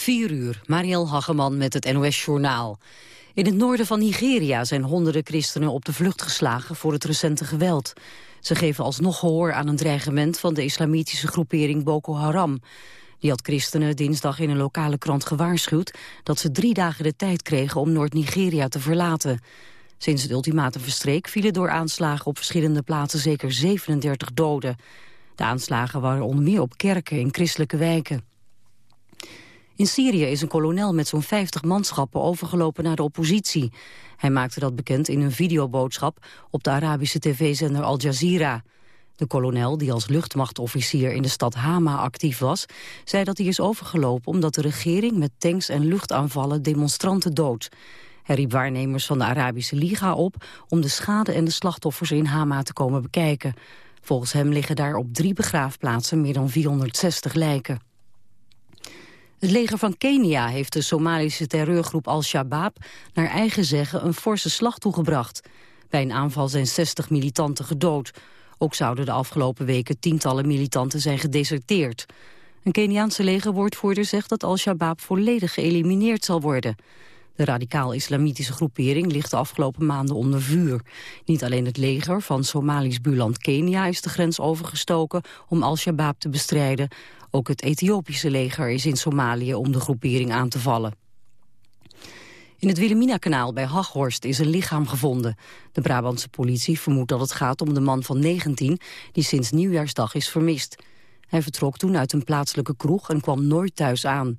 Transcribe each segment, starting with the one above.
4 uur, Mariel Hageman met het NOS-journaal. In het noorden van Nigeria zijn honderden christenen op de vlucht geslagen voor het recente geweld. Ze geven alsnog gehoor aan een dreigement van de islamitische groepering Boko Haram. Die had christenen dinsdag in een lokale krant gewaarschuwd dat ze drie dagen de tijd kregen om Noord-Nigeria te verlaten. Sinds het ultimatum verstreek vielen door aanslagen op verschillende plaatsen zeker 37 doden. De aanslagen waren onder meer op kerken in christelijke wijken. In Syrië is een kolonel met zo'n 50 manschappen overgelopen naar de oppositie. Hij maakte dat bekend in een videoboodschap op de Arabische tv-zender Al Jazeera. De kolonel, die als luchtmachtofficier in de stad Hama actief was... zei dat hij is overgelopen omdat de regering met tanks en luchtaanvallen demonstranten doodt. Hij riep waarnemers van de Arabische Liga op om de schade en de slachtoffers in Hama te komen bekijken. Volgens hem liggen daar op drie begraafplaatsen meer dan 460 lijken. Het leger van Kenia heeft de Somalische terreurgroep Al-Shabaab... naar eigen zeggen een forse slag toegebracht. Bij een aanval zijn 60 militanten gedood. Ook zouden de afgelopen weken tientallen militanten zijn gedeserteerd. Een Keniaanse legerwoordvoerder zegt dat Al-Shabaab volledig geëlimineerd zal worden. De radicaal-islamitische groepering ligt de afgelopen maanden onder vuur. Niet alleen het leger van Somalisch buurland Kenia is de grens overgestoken om Al-Shabaab te bestrijden. Ook het Ethiopische leger is in Somalië om de groepering aan te vallen. In het Wilhelmina-kanaal bij Haghorst is een lichaam gevonden. De Brabantse politie vermoedt dat het gaat om de man van 19... die sinds nieuwjaarsdag is vermist. Hij vertrok toen uit een plaatselijke kroeg en kwam nooit thuis aan.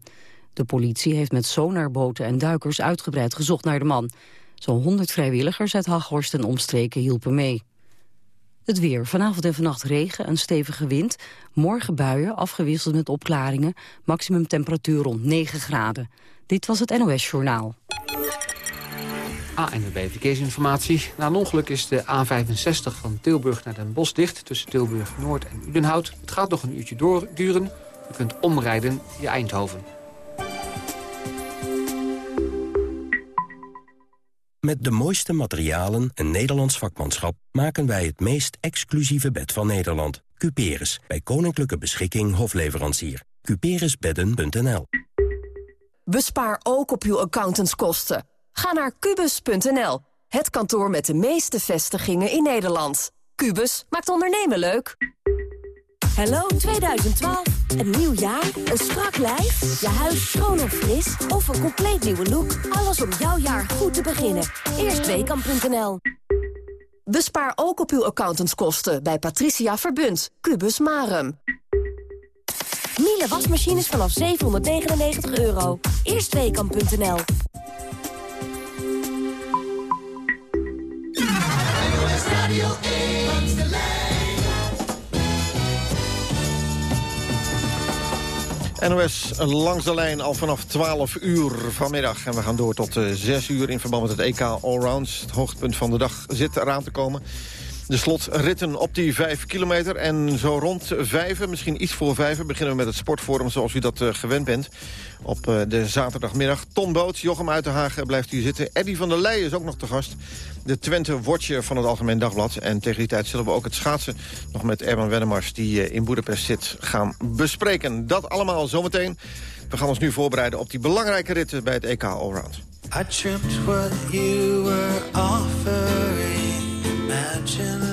De politie heeft met sonarboten en duikers uitgebreid gezocht naar de man. Zo'n 100 vrijwilligers uit Haghorst en omstreken hielpen mee. Het weer. Vanavond en vannacht regen en stevige wind. Morgen buien, afgewisseld met opklaringen. Maximum temperatuur rond 9 graden. Dit was het NOS Journaal. ANWB Verkeersinformatie. Na een ongeluk is de A65 van Tilburg naar Den Bosch dicht... tussen Tilburg Noord en Udenhout. Het gaat nog een uurtje door, duren. U kunt omrijden via Eindhoven. Met de mooiste materialen en Nederlands vakmanschap... maken wij het meest exclusieve bed van Nederland. Cuperus, bij Koninklijke Beschikking Hofleverancier. Cuperusbedden.nl Bespaar ook op uw accountantskosten. Ga naar kubus.nl, het kantoor met de meeste vestigingen in Nederland. Kubus maakt ondernemen leuk. Hello 2012. Een nieuw jaar, een strak lijf, je huis schoon en fris of een compleet nieuwe look. Alles om jouw jaar goed te beginnen. Eerstweekam.nl Bespaar ook op uw accountantskosten bij Patricia Verbund, Cubus Marum. Miele wasmachines vanaf 799 euro. Eerstweekam.nl NOS langs de lijn al vanaf 12 uur vanmiddag. En we gaan door tot 6 eh, uur in verband met het EK Allrounds. Het hoogtepunt van de dag zit eraan te komen. De slotritten op die 5 kilometer. En zo rond vijf, misschien iets voor vijf, beginnen we met het sportforum zoals u dat uh, gewend bent. Op uh, de zaterdagmiddag. Tom Boots, Jochem Uitenhagen blijft hier zitten. Eddie van der Leijen is ook nog te gast. De Twente Watcher van het Algemeen Dagblad. En tegen die tijd zullen we ook het schaatsen nog met Erwin Wennemars... die uh, in Boedapest zit, gaan bespreken. Dat allemaal zometeen. We gaan ons nu voorbereiden op die belangrijke ritten bij het EK Allround. I watching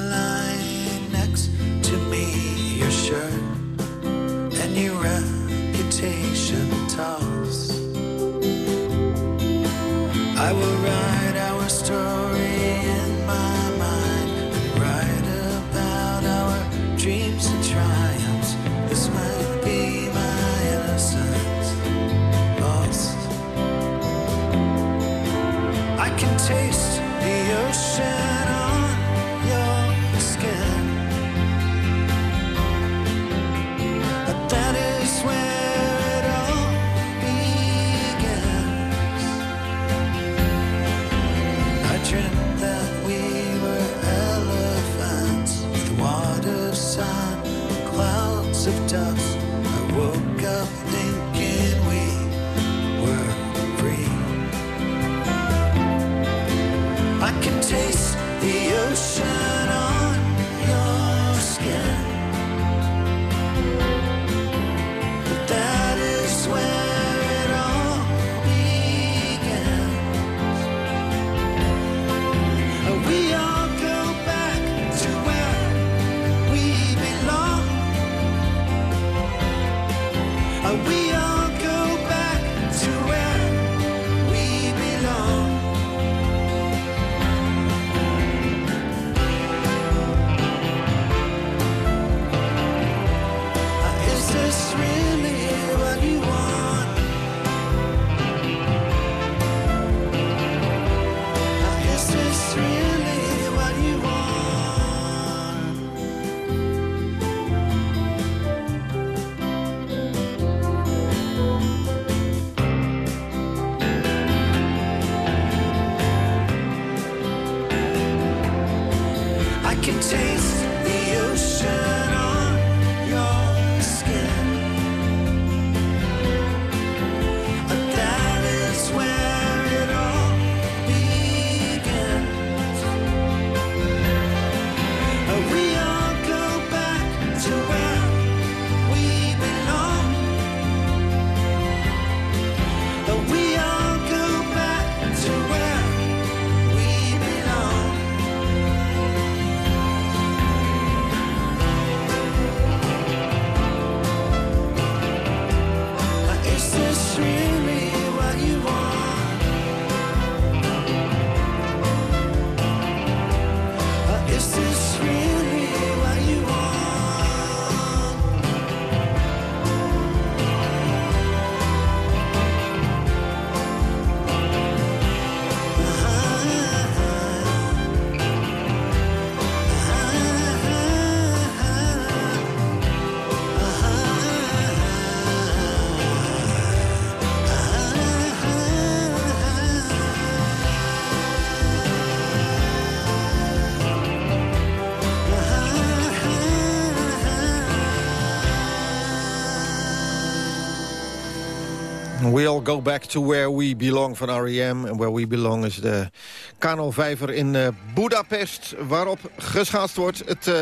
We'll go back to where we belong van R.E.M. En where we belong is de Kano-vijver in uh, Budapest... waarop geschaatst wordt. Het, uh,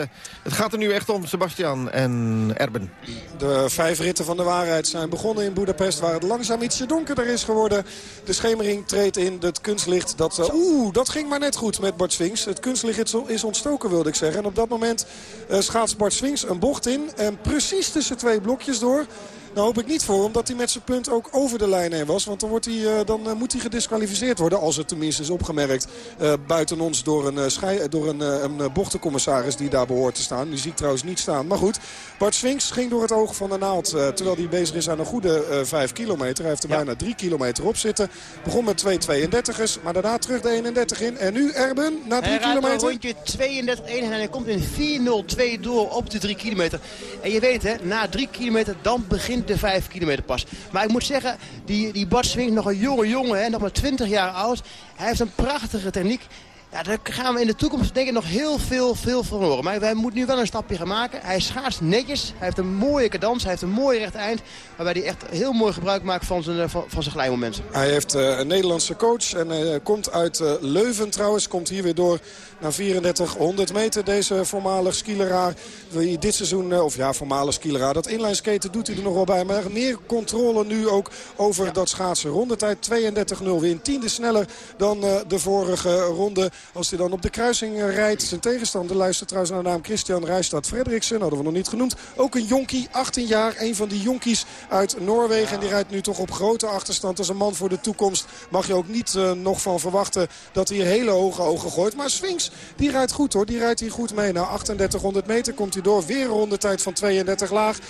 het gaat er nu echt om, Sebastian en Erben. De vijf ritten van de waarheid zijn begonnen in Budapest... waar het langzaam ietsje donkerder is geworden. De schemering treedt in, het kunstlicht... Dat, uh, Oeh, dat ging maar net goed met Bart Swings. Het kunstlicht is ontstoken, wilde ik zeggen. En op dat moment schaatst Bart Swings een bocht in... en precies tussen twee blokjes door... Nou hoop ik niet voor, omdat hij met zijn punt ook over de lijn heen was. Want dan, wordt hij, uh, dan uh, moet hij gedisqualificeerd worden. Als het tenminste is opgemerkt uh, buiten ons door, een, schei door een, een bochtencommissaris die daar behoort te staan. Die zie ik trouwens niet staan. Maar goed, Bart Swings ging door het oog van de naald. terwijl hij bezig is aan een goede 5 kilometer. Hij heeft er ja. bijna 3 kilometer op zitten. Begon met 2 32ers, maar daarna terug de 31 in. En nu Erben, na 3 kilometer. Rondje 32 en hij komt in 4.02 door op de 3 kilometer. En je weet hè, na 3 kilometer dan begint de 5 kilometer pas. Maar ik moet zeggen, die, die Bart Swing nog een jonge jongen, hè, nog maar 20 jaar oud. Hij heeft een prachtige techniek. Ja, daar gaan we in de toekomst denk ik nog heel veel, veel van horen. Maar wij moeten nu wel een stapje gaan maken. Hij schaatst netjes. Hij heeft een mooie cadans. Hij heeft een mooi recht eind. Waarbij hij echt heel mooi gebruik maakt van zijn, van, van zijn glijmomenten. Hij heeft uh, een Nederlandse coach. En hij komt uit Leuven trouwens. Komt hier weer door naar 3400 meter. Deze voormalig skileraar. Dit seizoen, uh, of ja, voormalig skileraar. Dat inlineskaten doet hij er nog wel bij. Maar meer controle nu ook over dat schaatsen. Rondetijd 32-0. Weer een tiende sneller dan de vorige ronde. Als hij dan op de kruising rijdt. Zijn tegenstander luistert trouwens naar de naam Christian Rijstad Frederiksen. Hadden we nog niet genoemd. Ook een jonkie, 18 jaar. Een van die jonkies uit Noorwegen. En die rijdt nu toch op grote achterstand. Als een man voor de toekomst mag je ook niet uh, nog van verwachten dat hij hele hoge ogen gooit. Maar Sphinx, die rijdt goed hoor. Die rijdt hier goed mee. Na 3800 meter komt hij door. Weer een rondetijd van 32 laag. 32-1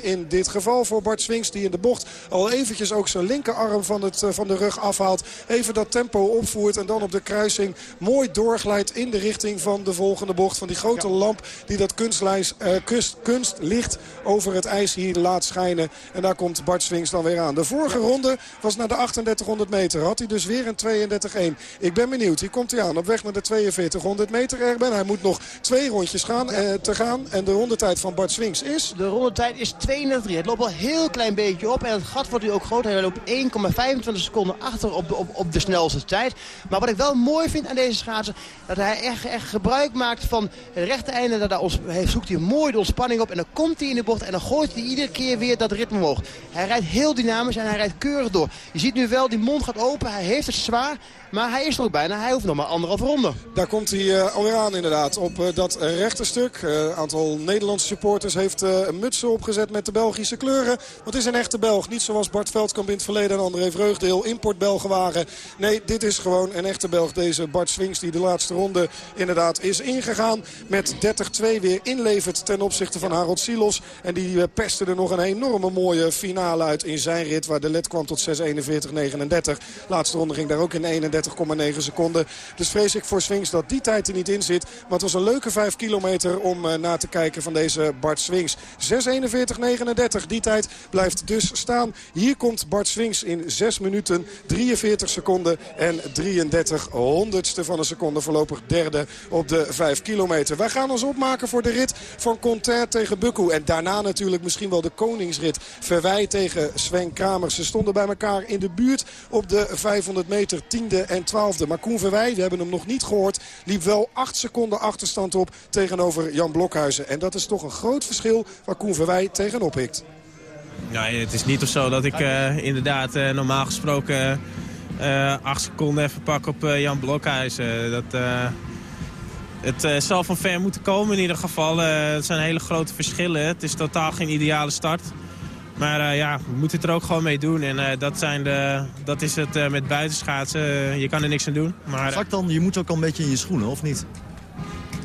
in dit geval voor Bart Swings. Die in de bocht al eventjes ook zijn linkerarm van, het, uh, van de rug afhaalt. Even dat tempo opvoert en dan op de kruising mooi doorglijdt in de richting van de volgende bocht. Van die grote ja. lamp die dat kunst, kunstlicht over het ijs hier laat schijnen. En daar komt Bart Swings dan weer aan. De vorige ronde was naar de 3800 meter. Had hij dus weer een 32-1. Ik ben benieuwd. Hier komt hij aan op weg naar de 4200 meter Erben. Hij moet nog twee rondjes gaan, eh, te gaan. En de rondetijd van Bart Swings is? De rondetijd is 32. Het loopt al een heel klein beetje op. En het gat wordt nu ook groot. Hij loopt 1,25 seconden achter op de, op, op de snelste tijd. Maar wat ik wel mooi vind aan deze schaatser... dat hij echt, echt gebruik maakt van het rechte einde. Dat hij, zoekt hij mooi de ontspanning op. En dan komt hij in de bocht en dan gooit hij iedere keer weer dat ritme omhoog. Hij rijdt heel dynamisch en hij rijdt keurig door. Je ziet nu wel, die mond gaat open. Hij heeft het zwaar. Maar hij is er ook bijna. Hij hoeft nog maar anderhalf ronde. Daar komt hij uh, alweer aan inderdaad. Op uh, dat rechte stuk. Een aantal Nederlandse supporters heeft een mutsen opgezet met de Belgische kleuren. Wat is een echte Belg. Niet zoals Bart Veldkamp in het verleden en André Vreugdeel import Belgen waren. Nee, dit is gewoon een echte Belg. Deze Bart Swings die de laatste ronde inderdaad is ingegaan. Met 30-2 weer inlevert ten opzichte van Harold Silos. En die pestte er nog een enorme mooie finale uit in zijn rit. Waar de led kwam tot 6.41.39. Laatste ronde ging daar ook in 31. 30,9 seconden. Dus vrees ik voor Swings dat die tijd er niet in zit. Maar het was een leuke 5 kilometer om uh, na te kijken van deze Bart Swings. 6.41,39. Die tijd blijft dus staan. Hier komt Bart Swings in 6 minuten 43 seconden en 33 honderdste van een seconde. Voorlopig derde op de 5 kilometer. Wij gaan ons opmaken voor de rit van Conter tegen Bukku. En daarna natuurlijk misschien wel de koningsrit. Verwij tegen Sven Kramer. Ze stonden bij elkaar in de buurt op de 500 meter. Tiende en twaalfde. Maar Koen Verwij, we hebben hem nog niet gehoord, liep wel 8 seconden achterstand op tegenover Jan Blokhuizen. En dat is toch een groot verschil waar Koen Verwij tegenop hikt. Ja, het is niet of zo dat ik uh, inderdaad uh, normaal gesproken uh, 8 seconden even pak op Jan Blokhuizen. dat, het zal van ver moeten komen in ieder geval. het zijn hele grote verschillen. Het is totaal geen ideale start. Maar uh, ja, we moeten het er ook gewoon mee doen. En uh, dat, zijn de, dat is het uh, met buitenschaatsen. je kan er niks aan doen. Maar, Zak dan, je moet ook al een beetje in je schoenen, of niet?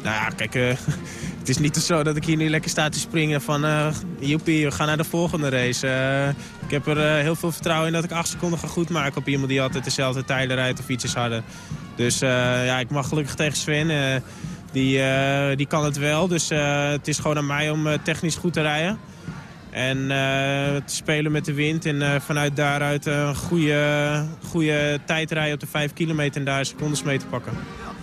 Nou ja, kijk, het is niet zo dat ik hier nu lekker sta te springen van... joepie, we gaan naar de volgende race. ik heb er heel veel vertrouwen in dat ik acht seconden ga goed maken... op iemand die altijd dezelfde tijden rijdt of iets harder. Dus ja, ik mag gelukkig tegen Sven. die, die kan het wel, dus het is gewoon aan mij om technisch goed te rijden. En uh, te spelen met de wind en uh, vanuit daaruit een goede, goede tijd rijden op de 5 kilometer en daar secondes mee te pakken.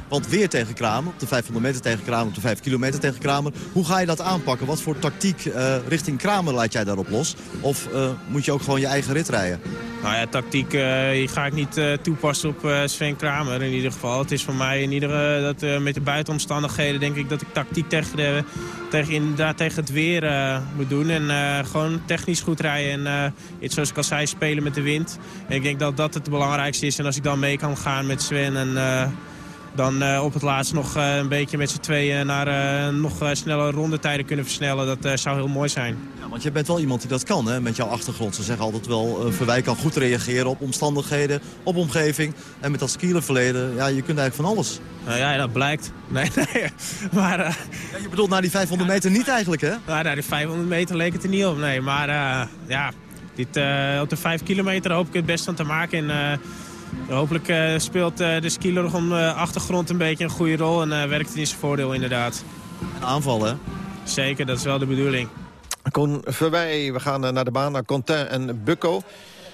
Want weer tegen Kramer, op de 500 meter tegen Kramer, op de 5 kilometer tegen Kramer. Hoe ga je dat aanpakken? Wat voor tactiek uh, richting Kramer laat jij daarop los? Of uh, moet je ook gewoon je eigen rit rijden? Nou ja, tactiek uh, ga ik niet toepassen op Sven Kramer in ieder geval. Het is voor mij in ieder dat met de buitenomstandigheden denk ik dat ik tactiek tegen, tegen, inderdaad tegen het weer moet doen. En gewoon technisch goed rijden en iets zoals ik al zei, spelen met de wind. En ik denk dat dat het belangrijkste is. En als ik dan mee kan gaan met Sven en dan uh, op het laatst nog uh, een beetje met z'n tweeën naar uh, nog snelle rondetijden kunnen versnellen. Dat zou heel mooi zijn. Ja, want je bent wel iemand die dat kan, hè? met jouw achtergrond. Ze zeggen altijd wel, Verwij kan goed reageren op omstandigheden, op omgeving. En met dat skielerverleden, ja, je kunt eigenlijk van alles. Nou ja, dat blijkt. Nee, nee. Maar, ja, je bedoelt naar die 500 meter niet eigenlijk, hè? Nou, naar die 500 meter leek het er niet op, nee. Maar ja, dit, op de 5 kilometer hoop ik het best van te maken. En, Hopelijk uh, speelt uh, de skieler nog om de achtergrond een beetje een goede rol en uh, werkt het in zijn voordeel inderdaad. Aanvallen, Zeker, dat is wel de bedoeling. Kon voorbij, we gaan naar de baan, naar Contain en Bukko.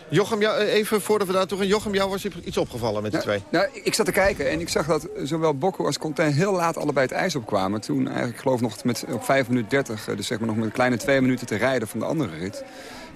Jochem, ja, even voordat we daar toe gaan. Jochem, jou was iets opgevallen met die twee. Nou, ik zat te kijken en ik zag dat zowel Bokko als Contain heel laat allebei het ijs opkwamen. Toen eigenlijk, ik geloof nog met, op 5 minuten 30, dus zeg maar nog met een kleine twee minuten te rijden van de andere rit.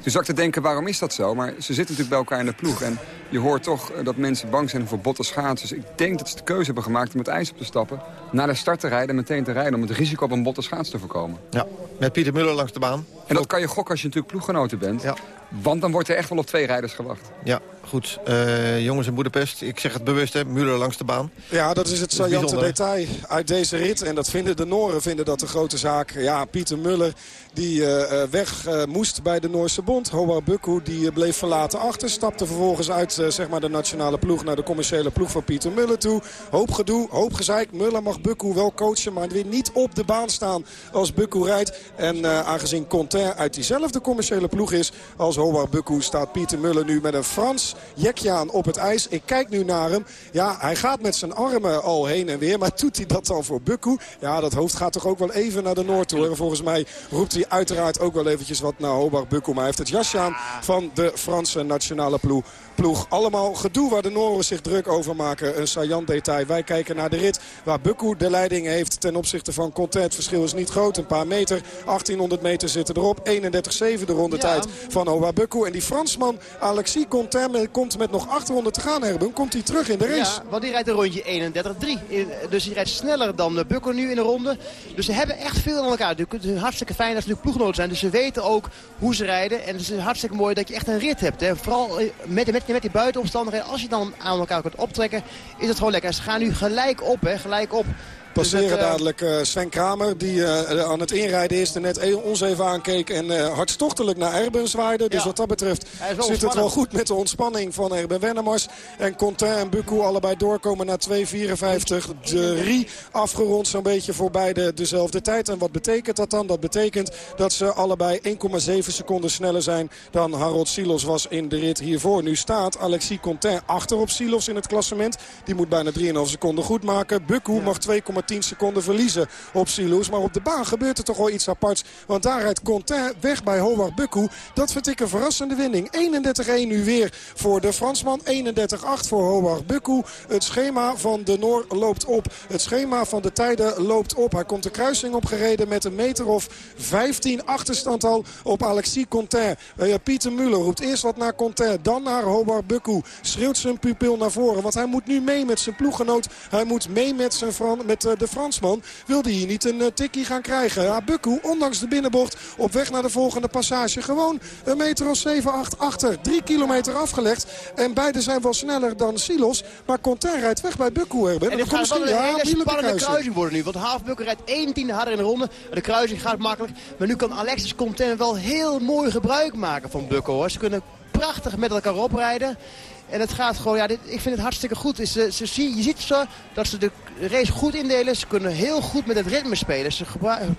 Toen zag ik te denken, waarom is dat zo? Maar ze zitten natuurlijk bij elkaar in de ploeg. En je hoort toch dat mensen bang zijn voor botte schaats. Dus ik denk dat ze de keuze hebben gemaakt om het ijs op te stappen... naar de start te rijden en meteen te rijden... om het risico op een botte schaats te voorkomen. Ja, met Pieter Muller langs de baan. En dat kan je gokken als je natuurlijk ploeggenoten bent. Ja. Want dan wordt er echt wel op twee rijders gewacht. Ja, goed. Uh, jongens in Boedapest, ik zeg het bewust, hè, Muller langs de baan. Ja, dat is het saillante detail uit deze rit. En dat vinden de Noren vinden dat de grote zaak. Ja, Pieter Muller die uh, weg uh, moest bij de Noorse bond. Hoa Bukku die bleef verlaten achter. Stapte vervolgens uit zeg maar de nationale ploeg naar de commerciële ploeg van Pieter Muller toe. Hoop gedoe, hoop gezeik. Muller mag Bukku wel coachen, maar weer niet op de baan staan als Bukku rijdt. En aangezien Conter uit diezelfde commerciële ploeg is als Hoa Bukku... staat Pieter Muller nu met een Frans jekje aan op het ijs. Ik kijk nu naar hem. Ja, hij gaat met zijn armen al heen en weer. Maar doet hij dat dan voor Bukku? Ja, dat hoofd gaat toch ook wel even naar de Noord toe. En volgens mij roept hij uiteraard ook wel eventjes wat naar Hobart Bukku. Maar hij heeft het jasje aan van de Franse nationale ploeg ploeg. Allemaal gedoe waar de Noren zich druk over maken. Een saillant detail. Wij kijken naar de rit waar Bukku de leiding heeft ten opzichte van Content. Het verschil is niet groot. Een paar meter. 1800 meter zitten erop. 31-7 de rondetijd ja. van Hova Bukku. En die Fransman Alexis Contain komt met nog acht ronden te gaan, Herben. Komt hij terug in de race. Ja, want die rijdt een rondje 31-3. Dus die rijdt sneller dan Bukku nu in de ronde. Dus ze hebben echt veel aan elkaar. Het is hartstikke fijn dat ze nu ploeggenoten zijn. Dus ze weten ook hoe ze rijden. En het is hartstikke mooi dat je echt een rit hebt. Hè. Vooral eh, met, met, met die buitenomstandigheden. Als je dan aan elkaar kunt optrekken, is het gewoon lekker. Ze gaan nu gelijk op, hè, gelijk op. Passeren Dus het, eh, dadelijk eh, Sven Kramer, die eh, aan het inrijden is. Er net ons even aankeek en hartstochtelijk naar Erben zwaaide. Dus wat dat betreft zit het wel goed met de ontspanning van Erben Wennemars. En Contain en Bukku allebei doorkomen naar 2.54. Drie afgerond zo'n beetje voor beide dezelfde tijd. En wat betekent dat dan? Dat betekent dat ze allebei 1,7 seconden sneller zijn dan Harold Silos was in de rit hiervoor. Nu staat Alexis Contain achter op Silos in het klassement. Die moet bijna 3,5 seconden goed maken. Bukku mag 2,10 seconden verliezen op Silos. Maar op de baan gebeurt er toch wel iets aparts. Want daar rijdt Contain weg bij Howard Bukku. Dat vind ik een verrassende winning. 31-1 nu weer voor de Fransman. 31-8 voor Howard Bukku. Het schema van de Noor loopt op. Het schema van de tijden loopt op. Hij komt de kruising opgereden met een meter of 15 achterstand al op Alexis Contain. Eh, Pieter Muller roept eerst wat naar Contain, dan naar Howard Bukku. Schreeuwt zijn pupil naar voren, want hij moet nu mee met zijn ploeggenoot. Hij moet mee met, zijn met eh, de Fransman. Wilde hier niet een eh, tikkie gaan krijgen. Ja, Bukku, ondanks de binnenbocht, op weg naar de volgende passage. Gewoon een meter of 7, 8 achter. Drie kilometer afgelegd. En beide zijn wel sneller dan Silos. Maar Contain rijdt weg bij Bukku. Erben. En Dat dit gaat wel een ja, hele spannende kruising. kruising worden nu. Want Haafbukker rijdt 1 tiende harder in de ronde. De kruising gaat makkelijk. Maar nu kan Alexis Contain wel heel mooi gebruik maken van Bukko. Hoor. Ze kunnen prachtig met elkaar oprijden. En het gaat gewoon, ja, dit, ik vind het hartstikke goed. Ze, ze je ziet zo dat ze de race goed indelen. Ze kunnen heel goed met het ritme spelen. Ze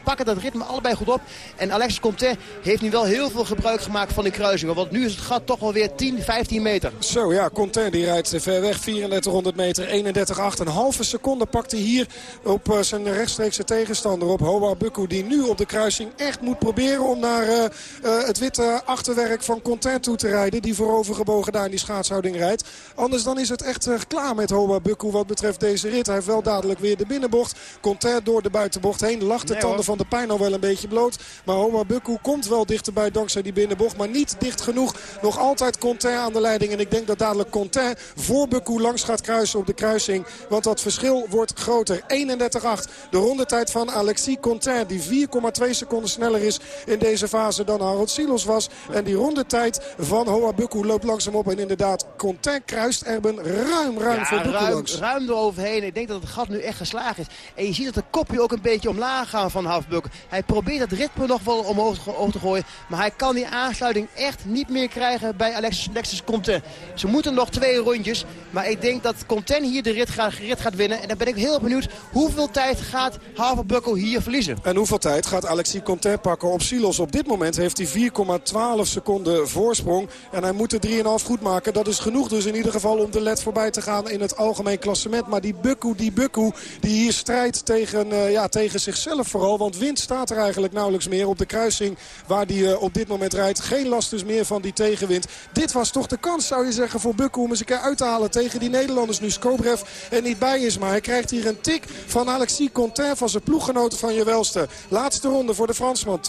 pakken dat ritme allebei goed op. En Alexis Contain heeft nu wel heel veel gebruik gemaakt van die kruisingen. Want nu is het gat toch wel weer 10, 15 meter. Zo ja, Contain die rijdt ver weg. 3400 meter, 31,8. Een halve seconde pakt hij hier op eh, zijn rechtstreekse tegenstander. Op Hoa Bukku die nu op de kruising echt moet proberen om naar eh, eh, het witte achterwerk van Contain toe te rijden. Die voorovergebogen daar in die schaatshouding rijdt. Anders dan is het echt eh, klaar met Hoa Bukku wat betreft deze rit. Hij heeft wel dadelijk weer de binnenbocht. Contain door de buitenbocht heen. Lacht de Nee, tanden hoor. van de pijn al wel een beetje bloot. Maar Hoa Bukku komt wel dichterbij dankzij die binnenbocht. Maar niet dicht genoeg. Nog altijd Contain aan de leiding. En ik denk dat dadelijk Contain voor Bukku langs gaat kruisen op de kruising. Want dat verschil wordt groter. 31-8. De rondetijd van Alexis Contain. Die 4,2 seconden sneller is in deze fase dan Harold Silos was. En die rondetijd van Hoa Bukku loopt langzaam op. En inderdaad, Contain kruist Erben ruim, ruim voor Bukku ruim, langs. ruim eroverheen. Ik denk dat het gat nu echt geslagen is. En je ziet dat de kopje ook een beetje omlaag gaan van Hafbuk. Hij probeert het ritme nog wel omhoog te- gooien. Maar hij kan die aansluiting echt niet meer krijgen bij Alexis, Alexis. Ze moeten nog twee rondjes. Maar ik denk dat Contain hier de rit gaat, rit gaat winnen. En dan ben ik heel benieuwd hoeveel tijd gaat Haverbukkel hier verliezen. En hoeveel tijd gaat Alexis Contain pakken op Silos? Op dit moment heeft hij 4,12 seconden voorsprong. En hij moet de 3,5 goed maken. Dat is genoeg dus in ieder geval om de led voorbij te gaan in het algemeen klassement. Maar die Bukku, die Bukku, die hier strijdt tegen, eh, ja, tegen zichzelf vooral. Want wind staat er eigenlijk nauwelijks meer op de kruising waar hij eh, op dit moment rijdt. Geen last dus meer van die tegenwind. Dit was toch de kans, zou je zeggen, voor Bukku om eens een keer uit te halen tegen die Nederlanders. Nu Skobrev er niet bij is. Maar hij krijgt hier een tik van Alexis Contain van zijn ploeggenoten van Jewelste. Laatste ronde voor de Fransman.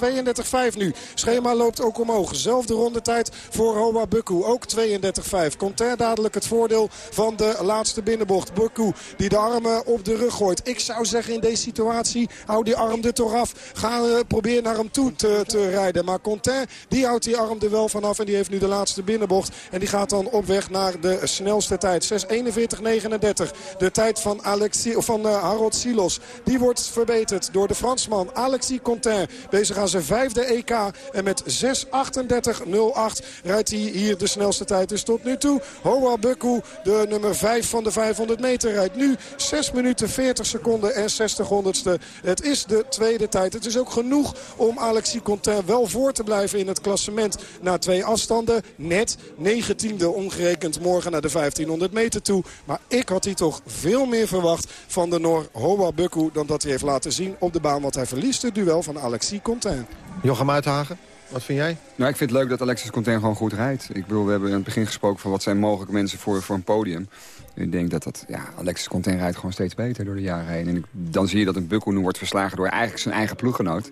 32-5 nu. Schema loopt ook omhoog. Zelfde rondetijd voor Hoa Bukku. Ook 32-5. Dadelijk het voordeel van de laatste binnenbocht. Bukku die de armen op de rug gooit. Ik zou zeggen in deze situatie, hou die arm er toch af. Ga eh, probeer naar hem toe te, te rijden. Maar Contain die houdt die arm er wel vanaf. En die heeft nu de laatste binnenbocht. En die gaat dan op weg naar de snelste tijd. 6.41.39. De tijd van, Alexis, of van eh, Harold Silos. Die wordt verbeterd door de Fransman Alexis Contain. Bezig aan zijn vijfde EK. En met 6.38.08 rijdt hij hier de snelste tijd. Dus tot nu toe Hoa Bukku, de nummer 5 van de 500 meter, rijdt nu 6 minuten 40 seconden en 60 honderdste. Het is de tweede tijd. Het is ook genoeg om Alexis Contain wel voor te blijven in het klassement. Na twee afstanden, net 19e omgerekend morgen naar de 1500 meter toe. Maar ik had hier toch veel meer verwacht van de Noor Hoa Bukku... dan dat hij heeft laten zien op de baan. Want hij verliest het duel van Alexis Contain. Jochem Uithagen, wat vind jij? Nou, ik vind het leuk dat Alexis Contain gewoon goed rijdt. Ik bedoel, we hebben in het begin gesproken van wat zijn mogelijke mensen voor, voor een podium. Ik denk dat dat, ja, Alexis Contain rijdt gewoon steeds beter door de jaren heen. En ik, dan zie je dat een Bukko nu wordt verslagen door eigenlijk zijn eigen ploeggenoot.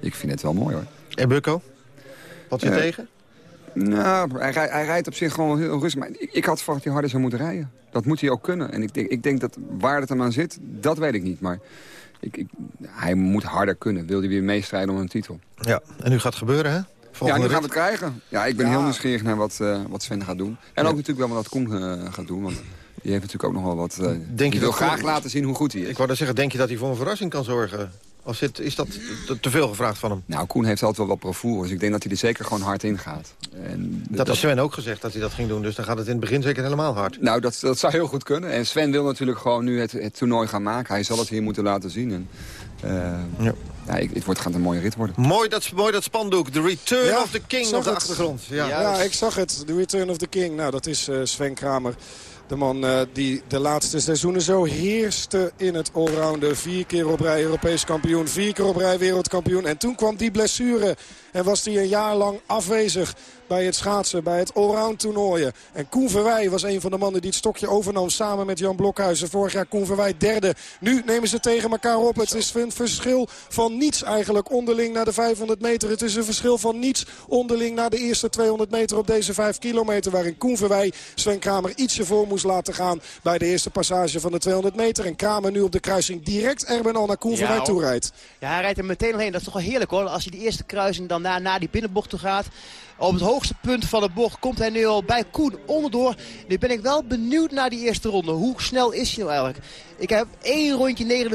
Ik vind het wel mooi hoor. En Bukko? Wat je Eh, tegen? Nou, hij, hij rijdt op zich gewoon heel rustig. Maar ik, ik had verwacht dat hij harder zou moeten rijden. Dat moet hij ook kunnen. En ik denk, ik denk dat waar het hem aan zit, dat weet ik niet. Maar ik, ik, hij moet harder kunnen. Wil hij weer meestrijden om een titel. Ja, en nu gaat het gebeuren, hè? ja, nu gaan we het krijgen. Ja, ik ben Ja. heel nieuwsgierig naar wat, eh, wat Sven gaat doen. En ook natuurlijk wel wat Koen eh, gaat doen. Want die heeft natuurlijk ook nog wel wat... eh, je die wil graag Koen- laten zien hoe goed hij is. Ik wou dan zeggen, denk je dat hij voor een verrassing kan zorgen? Of zit, is dat te, veel gevraagd van hem? Nou, Koen heeft altijd wel wat bravoure. Dus ik denk dat hij er zeker gewoon hard in gaat. En Dat heeft Sven ook gezegd dat hij dat ging doen. Dus dan gaat het in het begin zeker helemaal hard. Nou, dat, dat zou heel goed kunnen. En Sven wil natuurlijk gewoon nu het, het toernooi gaan maken. Hij zal het hier moeten laten zien. En, eh, Ja. ja, ik, het wordt, gaat een mooie rit worden. Mooi dat, mooi dat spandoek. The Return Ja, of the King op de het. achtergrond. Ja. Ja, ik zag het. The Return of the King. Nou, dat is eh, Sven Kramer. De man eh, die de laatste seizoenen zo heerste in het allrounden. Vier keer op rij Europees kampioen. Vier keer op rij wereldkampioen. En toen kwam die blessure. En was hij een jaar lang afwezig bij het schaatsen, bij het allround toernooien. En Koen Verwij was een van de mannen die het stokje overnam samen met Jan Blokhuizen. Vorig jaar Koen Verwij derde. Nu nemen ze tegen elkaar op. Het is een verschil van niets eigenlijk onderling naar de 500 meter. Het is een verschil van niets onderling naar de eerste 200 meter op deze 5 kilometer. Waarin Koen Verwij Sven Kramer ietsje voor moest laten gaan bij de eerste passage van de 200 meter. En Kramer nu op de kruising direct Erben al naar Koen Ja, Verwij toe rijdt. Ja, hij rijdt er meteen heen. Dat is toch wel heerlijk hoor. Als hij die eerste kruising dan naar, naar die binnenbocht toe gaat. Op het hoogste punt van de bocht komt hij nu al bij Koen onderdoor. Nu ben ik wel benieuwd naar die eerste ronde. Hoe snel is hij nou eigenlijk? Ik heb één rondje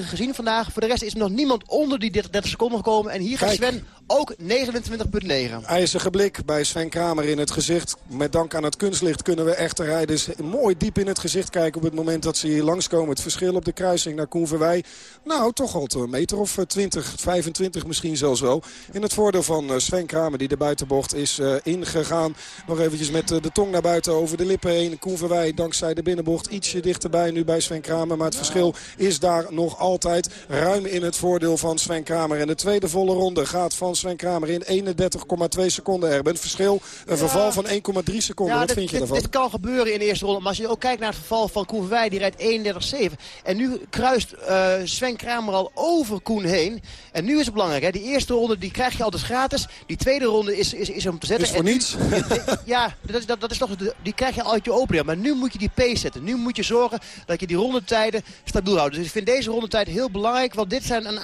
29-9 gezien vandaag. Voor de rest is er nog niemand onder die 30 seconden gekomen. En hier gaat Kijk. Sven ook 29,9. IJzige blik bij Sven Kramer in het gezicht. Met dank aan het kunstlicht kunnen we echte rijders mooi diep in het gezicht kijken... op het moment dat ze hier langskomen. Het verschil op de kruising naar Koen Verwij. Nou, toch al een meter of eh, 20, 25 misschien zelfs wel. In het voordeel van eh, Sven Kramer die de buitenbocht is eh, ingegaan. Nog eventjes met eh, de tong naar buiten over de lippen heen. Koen Verwij dankzij de binnenbocht ietsje dichterbij nu bij Sven Kramer. Maar het verschil is daar nog altijd ruim in het voordeel van Sven Kramer. En de tweede volle ronde gaat van Sven Kramer in 31,2 seconden. Er een verschil, een verval van 1,3 seconden. Wat dit, vind je daarvan? dit kan gebeuren in de eerste ronde. Maar als je ook kijkt naar het verval van Koen Verwij, die rijdt 31,7. En nu kruist eh, Sven Kramer al over Koen heen. En nu is het belangrijk, hè? die eerste ronde die krijg je altijd gratis. Die tweede ronde is, is, is om te zetten. Is voor En nu- niets. ja, dat dat, dat is toch, de- die krijg je uit je opening. Maar nu moet je die pace zetten. Nu moet je zorgen dat je die rondetijden stabiel houdt. Dus ik vind deze rondetijd heel belangrijk. Want dit zijn een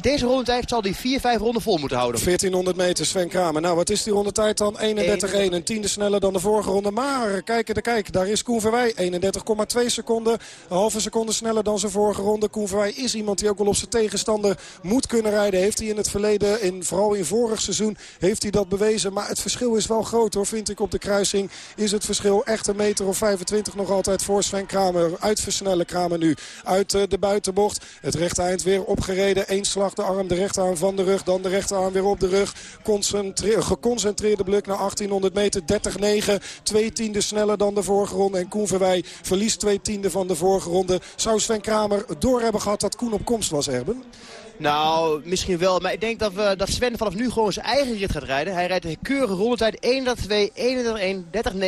deze rondetijd zal die 4, 5 ronden vol moeten houden. 1400 meter Sven Kramer. Nou, wat is die rondetijd dan? 31-1. Een tiende sneller dan de vorige ronde. Maar kijk, de kijk, daar is Koen Verwij. 31,2 seconden. Een halve seconde sneller dan zijn vorige ronde. Koen Verwij is iemand die ook wel op zijn tegenstander moet kunnen rijden. Heeft hij in het verleden, in, vooral in vorig seizoen, heeft hij dat bewezen. Maar het verschil is wel groot hoor, vind ik op de kruising. Is het verschil echt een meter of 25 nog altijd voor Sven Kramer. Uitversnellen Kramer nu uit eh, de buitenbocht. Het rechte eind weer opgereden. Eén slag de arm, de rechterarm van de rug. Dan de rechterarm weer op de rug. Concentre- geconcentreerde blik naar 1800 meter. 30-9. Twee tienden sneller dan de vorige ronde. En Koen Verwij verliest twee tienden van de vorige ronde. Zou Sven Kramer door hebben gehad dat Koen op komst was, Erben? Nou, misschien wel. Maar ik denk dat, we, dat Sven vanaf nu gewoon zijn eigen rit gaat rijden. Hij rijdt een keurige rondetijd. 31-2, 31-1, 30-9.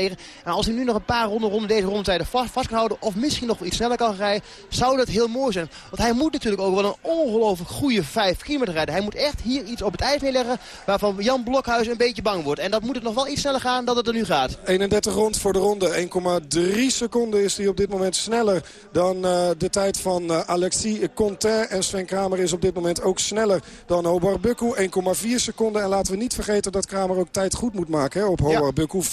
En als hij nu nog een paar ronden rond deze rondetijden vast, vast kan houden... of misschien nog iets sneller kan rijden... zou dat heel mooi zijn. Want hij moet natuurlijk ook wel een ongelooflijk goede 5 kilometer rijden. Hij moet echt hier iets op het ijs neerleggen... waarvan Jan Blokhuis een beetje bang wordt. En dat moet het nog wel iets sneller gaan dan het er nu gaat. 31 rond voor de ronde. 1,3 seconden is hij op dit moment sneller dan eh, de tijd van eh, Alexis Contain. En Sven Kramer is op dit moment ook sneller dan Hobart Bukku. 1,4 seconden. En laten we niet vergeten dat Kramer ook tijd goed moet maken hè, op Hobart Bukku. 4,8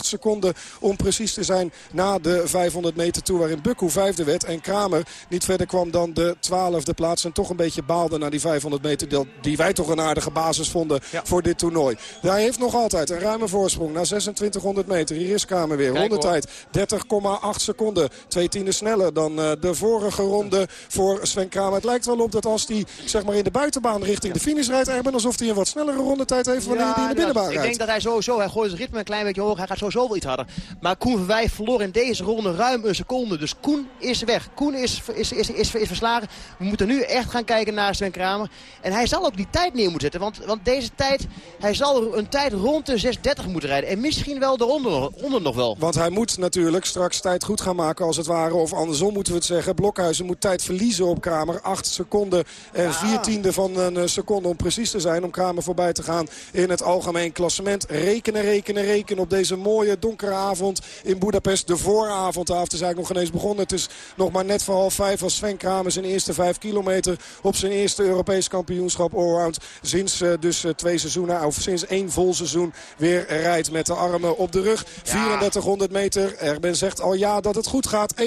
seconden om precies te zijn na de 500 meter toe waarin Bukku vijfde werd. En Kramer niet verder kwam dan de twaalfde plaats. En toch een beetje baalde naar die 500 meter die- die wij toch een aardige basis vonden voor dit toernooi. Hij heeft nog altijd een ruime voorsprong na 2600 meter. Hier is Kramer weer. Rondetijd 30,8 seconden. Twee tienden sneller dan eh, de vorige ronde voor Sven Kramer. Het lijkt wel op dat als hij zeg maar, in de buitenbaan richting de finish rijdt... Alsof hij een wat snellere rondetijd heeft wanneer hij in de binnenbaan Ik rijdt. denk dat hij sowieso, hij gooit zijn ritme een klein beetje hoog. Hij gaat sowieso wel iets harder. Maar Koen Verwij verloor in deze ronde ruim een seconde. Dus Koen is weg. Koen is, is, is, is, is verslagen. We moeten nu echt gaan kijken naar Sven Kramer. En hij zal ook die tijd neer moeten zetten. Want, want deze tijd, hij zal een tijd rond de 6.30 moeten rijden. En misschien wel eronder onder nog wel. Want hij moet natuurlijk straks tijd goed gaan maken als het ware. Of andersom moeten we het zeggen. Blokhuizen moet tijd verliezen op Kramer. 8 seconden en En vier tiende van een seconde om precies te zijn. Om Kramer voorbij te gaan in het algemeen klassement. Rekenen, rekenen, rekenen op deze mooie donkere avond in Budapest. De vooravond. De avond is eigenlijk nog ineens begonnen. Het is nog maar net voor half vijf als Sven Kramer zijn eerste vijf kilometer op zijn eerste Europees kampioenschap allround. Sinds uh, dus uh, twee seizoenen, of sinds één vol seizoen weer rijdt met de armen op de rug. Ja. 3400 meter. Erben zegt al ja dat het goed gaat. 31-1.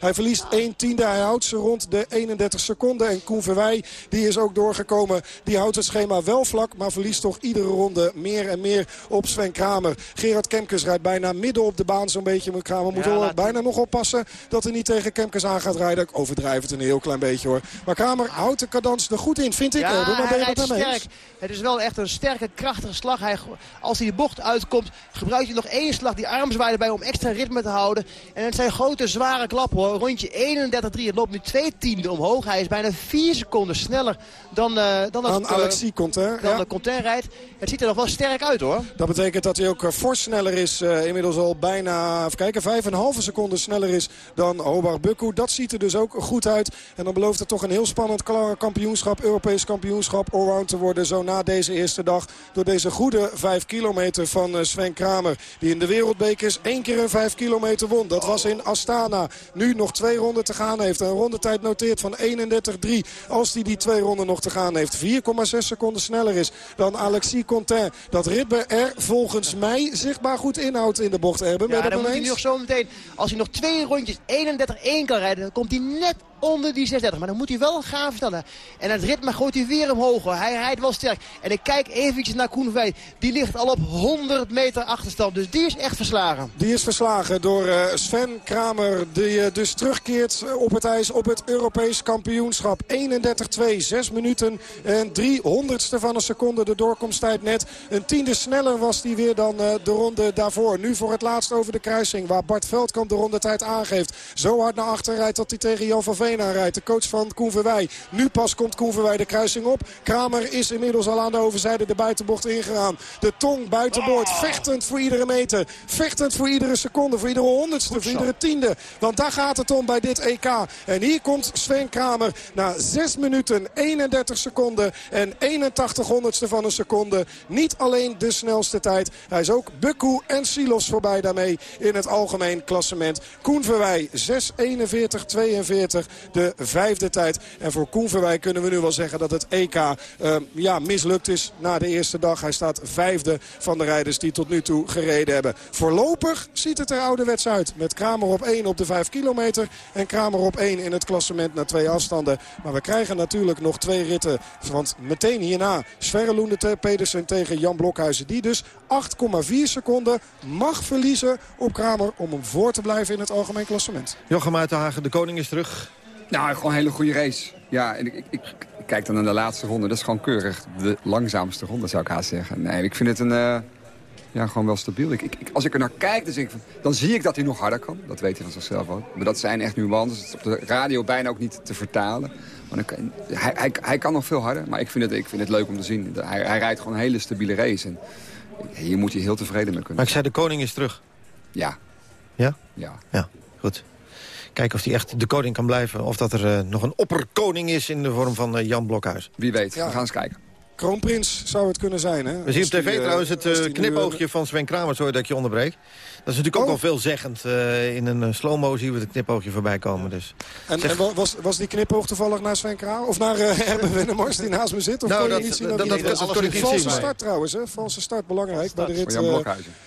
Hij verliest 1 tiende. Hij houdt ze rond de 31 seconden. En Koen Verwij, die is ook doorgekomen. Die houdt het schema wel vlak, maar verliest toch iedere ronde meer en meer op Sven Kramer. Gerard Kemkes rijdt bijna midden op de baan zo'n beetje. Maar Kramer moet ja, bijna nog oppassen dat hij niet tegen Kemkes aan gaat rijden. Ik overdrijf het een heel klein beetje hoor. Maar Kramer houdt de cadans er goed in, vind ik. Ja, maar ben je het sterk. Het is wel echt een sterke, krachtige slag. Hij, als hij de bocht uitkomt, gebruikt hij nog één slag. Die armzwaai erbij om extra ritme te houden. En het zijn grote, zware klappen hoor. Rondje 31-3. Het loopt nu twee tienden omhoog. Hij is bijna vier seconden sneller dan, uh, dan, dan uh, Alexis Contain. Dan ja. de Contain rijdt. Het ziet er nog wel sterk uit hoor. Dat betekent dat hij ook uh, fors sneller is. Inmiddels al bijna, even kijken, 5,5 seconden sneller is dan Hobart Bukku. Dat ziet er dus ook goed uit. En dan belooft het toch een heel spannend kampioenschap, Europees kampioenschap allround te worden. Zo na deze eerste dag door deze goede 5 kilometer van Sven Kramer. Die in de wereldbekers één keer een 5 kilometer won. Dat was in Astana. Nu nog twee ronden te gaan heeft. Een rondetijd noteert van 31-3. Als hij die twee ronden nog te gaan heeft. 4,6 seconden sneller is dan Alexis Contain. Dat Ritbe er volgens mij zichtbaar goed inhoudt in de bocht. Erben, ja, dan moet hij nog zo meteen. Als hij nog twee rondjes 31-1 kan rijden. Dan komt hij net onder die 36. Maar dan moet hij wel gaan vertellen. En het ritme gooit hij weer omhoog. Hij rijdt wel sterk. En ik kijk eventjes naar Koen. Die ligt al op 100 meter achterstand. Dus die is echt verslagen. Die is verslagen door uh, Sven Kramer. Die uh, dus terugkeert op het ijs op het Europees kampioenschap. 31-2. 6 minuten en 300ste van een seconde de doorkomsttijd net. Een tiende sneller was die weer dan uh, de ronde daarvoor. Nu voor het laatst over de kruising. Waar Bart Veldkamp de rondetijd aangeeft. Zo hard naar achter rijdt dat hij tegen Jan van Veen De coach van Koen Verwij. Nu pas komt Koen Verwij de kruising op. Kramer is inmiddels al aan de overzijde de buitenbocht ingegaan. De tong buitenboord. Vechtend voor iedere meter. Vechtend voor iedere seconde. Voor iedere honderdste. Voor iedere tiende. Want daar gaat het om bij dit EK. En hier komt Sven Kramer na 6 minuten 31 seconden en 81 honderdste van een seconde. Niet alleen de snelste tijd. Hij is ook Bukku en Silos voorbij daarmee in het algemeen klassement. Koen Verwij 6.41.42 de vijfde tijd. En voor Koen Verwij kunnen we nu wel zeggen dat het EK uh, ja, mislukt is na de eerste dag. Hij staat vijfde van de rijders die tot nu toe gereden hebben. Voorlopig ziet het er ouderwets uit. Met Kramer op 1 op de 5 kilometer. En Kramer op 1 in het klassement na twee afstanden. Maar we krijgen natuurlijk nog twee ritten. Want meteen hierna Sverre Loende Pedersen tegen Jan Blokhuizen. Die dus 8,4 seconden mag verliezen op Kramer om hem voor te blijven in het algemeen klassement. Jochem Uitenhagen, de koning is terug. Nou, gewoon een hele goede race. Ja, en ik, ik, ik, kijk dan naar de laatste ronde. Dat is gewoon keurig. De langzaamste ronde, zou ik haast zeggen. Nee, ik vind het een... Uh, ja, gewoon wel stabiel. Ik, ik, als ik er naar kijk, dan, ik van, dan zie ik dat hij nog harder kan. Dat weet hij van zichzelf ook. Maar dat zijn echt nuances. Het is op de radio bijna ook niet te vertalen. Maar dan, hij, hij, hij, kan nog veel harder. Maar ik vind het, ik vind het leuk om te zien. Hij, hij rijdt gewoon een hele stabiele race. En hier moet je heel tevreden mee kunnen Maar ik zei, de koning is terug. Ja. Ja? Ja. Ja, goed. Kijken of hij echt de koning kan blijven. Of dat er uh, nog een opperkoning is in de vorm van uh, Jan Blokhuis. Wie weet, ja. we gaan eens kijken. Kroonprins zou het kunnen zijn. Hè? We zien op tv die, uh, trouwens het uh, knipoogje nu, van Sven Kramer. Sorry dat ik je onderbreek. Dat is natuurlijk oh. ook wel veelzeggend. Uh, in een slow-mo zien we het knipoogje voorbij komen. Dus. En, zeg... en, was, was die knipoog toevallig naar Sven Kramer? Of naar uh, Erben Wennemars die naast me zit? Of nou, dat, niet zien dat, dat, dat, dat, dat valse start trouwens. Hè? Valse start, belangrijk. Start, bij de rit Jan.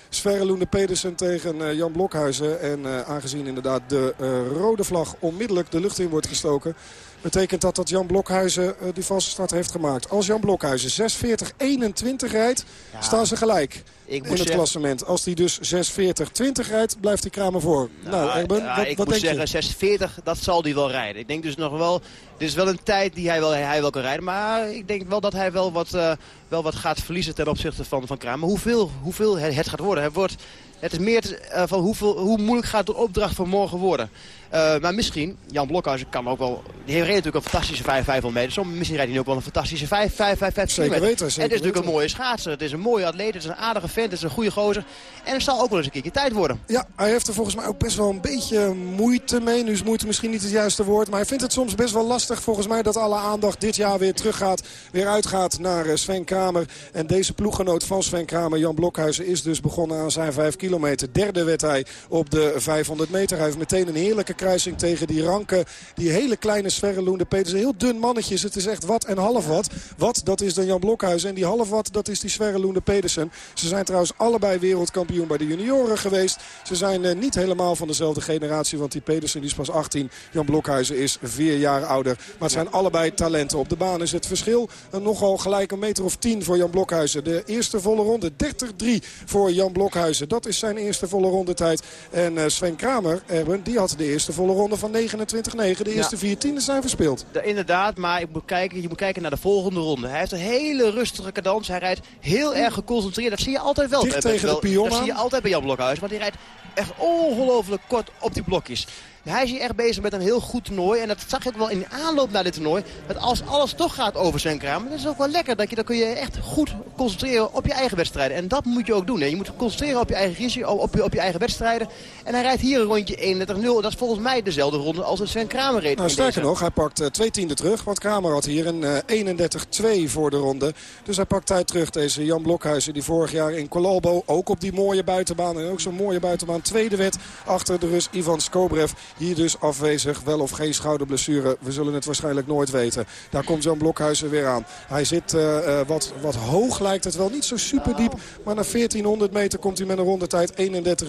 Sverre Loende Pedersen tegen Jan Blokhuizen. En aangezien inderdaad de rode vlag onmiddellijk de lucht in wordt gestoken betekent dat dat Jan Blokhuizen uh, die valse start heeft gemaakt. Als Jan Blokhuizen 6.40-21 rijdt, ja. staan ze gelijk in het zeggen... klassement. Als hij dus 6.40-20 rijdt, blijft die Kramer voor. Nou, nou Erben, ja, wat, ik wat moet denk zeggen, 6.40, dat zal hij wel rijden. Ik denk dus nog wel, dit is wel een tijd die hij wel, hij wel kan rijden. Maar ik denk wel dat hij wel wat, uh, wel wat gaat verliezen ten opzichte van, van Kramer. Hoeveel, hoeveel het gaat worden. Het wordt... Het is meer uh, van hoeveel, hoe moeilijk gaat de opdracht van morgen worden. Uh, maar misschien, Jan Blokhuizen kan ook wel... Die reed natuurlijk een fantastische 5, 500 meter. Soms, misschien rijdt hij ook wel een fantastische 5, 5, 5, 5 Zeker weten, zeker het is natuurlijk een mooie schaatser. Het is een mooie atleet, het is een aardige vent, het is een goede gozer. En het zal ook wel eens een keertje tijd worden. Ja, hij heeft er volgens mij ook best wel een beetje moeite mee. Nu is moeite misschien niet het juiste woord. Maar hij vindt het soms best wel lastig volgens mij dat alle aandacht dit jaar weer teruggaat. Weer uitgaat naar eh, Sven Kramer. En deze ploeggenoot van Sven Kramer, Jan Blokhuizen, is dus begonnen aan zijn 5 kilometer. Derde werd hij op de 500 meter. Hij heeft meteen een heerlijke kruising tegen die ranke, die hele kleine Sverre Loende Peters. Een heel dun mannetje. Het is echt wat en half wat. Wat, dat is dan Jan Blokhuizen. En die half wat, dat is die Sverre Loende Pedersen. Ze zijn trouwens allebei wereldkampioen bij de junioren geweest. Ze zijn uh, niet helemaal van dezelfde generatie. Want die Pedersen die is pas 18. Jan Blokhuizen is vier jaar ouder. Maar het zijn allebei talenten. Op de baan is het verschil een nogal gelijk een meter of 10 voor Jan Blokhuizen. De eerste volle ronde 30-3 voor Jan Blokhuizen. Dat is zijn eerste volle rondetijd. En uh, Sven Kramer, Erben, die had de eerste volle ronde van 29-9. De eerste ja. vier tienden zijn verspeeld. De, inderdaad, maar ik moet kijken, je moet kijken naar de volgende ronde. Hij heeft een hele rustige cadans. Hij rijdt heel erg geconcentreerd. Dat zie je altijd wel. Dicht tegen de pion Dat zie je altijd bij Jan Blokhuizen. Want hij rijdt echt ongelooflijk kort op die blokjes. Hij is hier echt bezig met een heel goed toernooi. En dat zag je ook wel in de aanloop naar dit toernooi. Dat als alles toch gaat over zijn kraam. Dat is ook wel lekker. Dat je, dan kun je echt goed concentreren op je eigen wedstrijden. En dat moet je ook doen. Hè. Je moet concentreren op je eigen risico, op je, op je eigen wedstrijden. En hij rijdt hier een rondje 31-0. Dat is volgens mij dezelfde ronde als Sven Kramer reed. Nou, sterker nog, hij pakt uh, twee tienden terug. Want Kramer had hier een uh, 31-2 voor de ronde. Dus hij pakt tijd terug. Deze Jan Blokhuizen die vorig jaar in Colalbo ook op die mooie buitenbaan. En ook zo'n mooie buitenbaan tweede werd achter de Rus Ivan Skobrev. Hier dus afwezig. Wel of geen schouderblessure. We zullen het waarschijnlijk nooit weten. Daar komt Jan Blokhuizen weer aan. Hij zit uh, uh, wat, wat hoog lijkt het wel. Niet zo super diep. Maar na 1400 meter komt hij met een rondetijd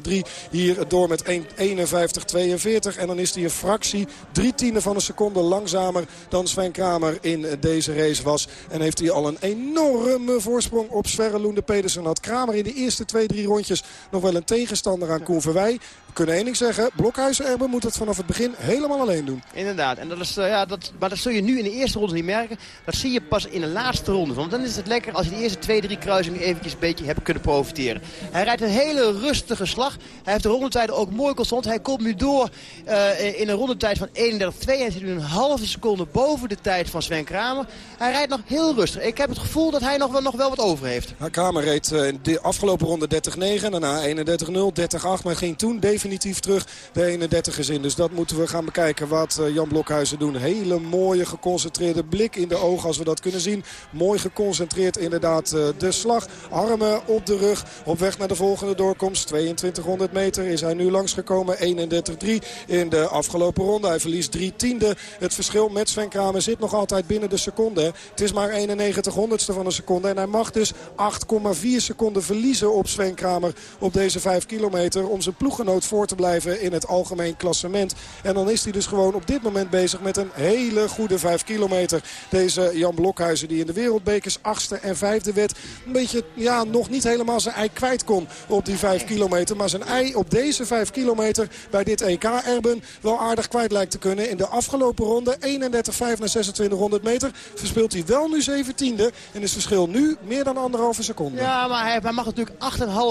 31-3. Hier door met 51-42. En dan is hij een fractie. Drie tiende van een seconde langzamer dan Sven Kramer in deze race was. En heeft hij al een enorme voorsprong op Sverre Loende Pedersen. Had Kramer in de eerste twee, drie rondjes nog wel een tegenstander aan Koen Verwij. We kunnen één ding zeggen. Blokhuizen Erben moet het vanaf het begin helemaal alleen doen. Inderdaad. En dat is, uh, ja, dat, maar dat zul je nu in de eerste ronde niet merken. Dat zie je pas in de laatste ronde. Want dan is het lekker als je de eerste twee, drie kruisingen eventjes een beetje hebt kunnen profiteren. Hij rijdt een hele rustige slag. Hij heeft de rondetijden ook mooi constant. Hij komt nu door uh, in een rondetijd van 31-2. Hij zit nu een halve seconde boven de tijd van Sven Kramer. Hij rijdt nog heel rustig. Ik heb het gevoel dat hij nog wel, nog wel wat over heeft. Kramer reed in de afgelopen ronde 30-9. Daarna 31-0, 30-8. Maar ging toen definitief terug de 31 in. Dus dat moeten we gaan bekijken wat uh, Jan Blokhuizen doen. Hele mooie geconcentreerde blik in de ogen als we dat kunnen zien. Mooi geconcentreerd inderdaad uh, de slag. Armen op de rug. Op weg naar de volgende doorkomst. 2200 meter is hij nu langsgekomen. 31-3 in de afgelopen ronde. Hij verliest drie tiende. Het verschil met Sven Kramer zit nog altijd binnen de seconde. Het is maar 91 honderdste van een seconde. En hij mag dus 8,4 seconden verliezen op Sven Kramer op deze 5 kilometer. Om zijn ploeggenoot voor te blijven in het algemeen klassement. En dan is hij dus gewoon op dit moment bezig met een hele goede 5 kilometer. Deze Jan Blokhuizen die in de wereldbekers achtste en vijfde werd. Een beetje, ja, nog niet helemaal zijn ei kwijt kon op die 5 kilometer. Maar zijn ei op deze 5 kilometer bij dit EK Erben wel aardig kwijt lijkt te kunnen. In de afgelopen ronde 31-5 naar 2600 meter verspeelt hij wel nu 17e. En is verschil nu meer dan anderhalve seconde. Ja, maar hij, mag natuurlijk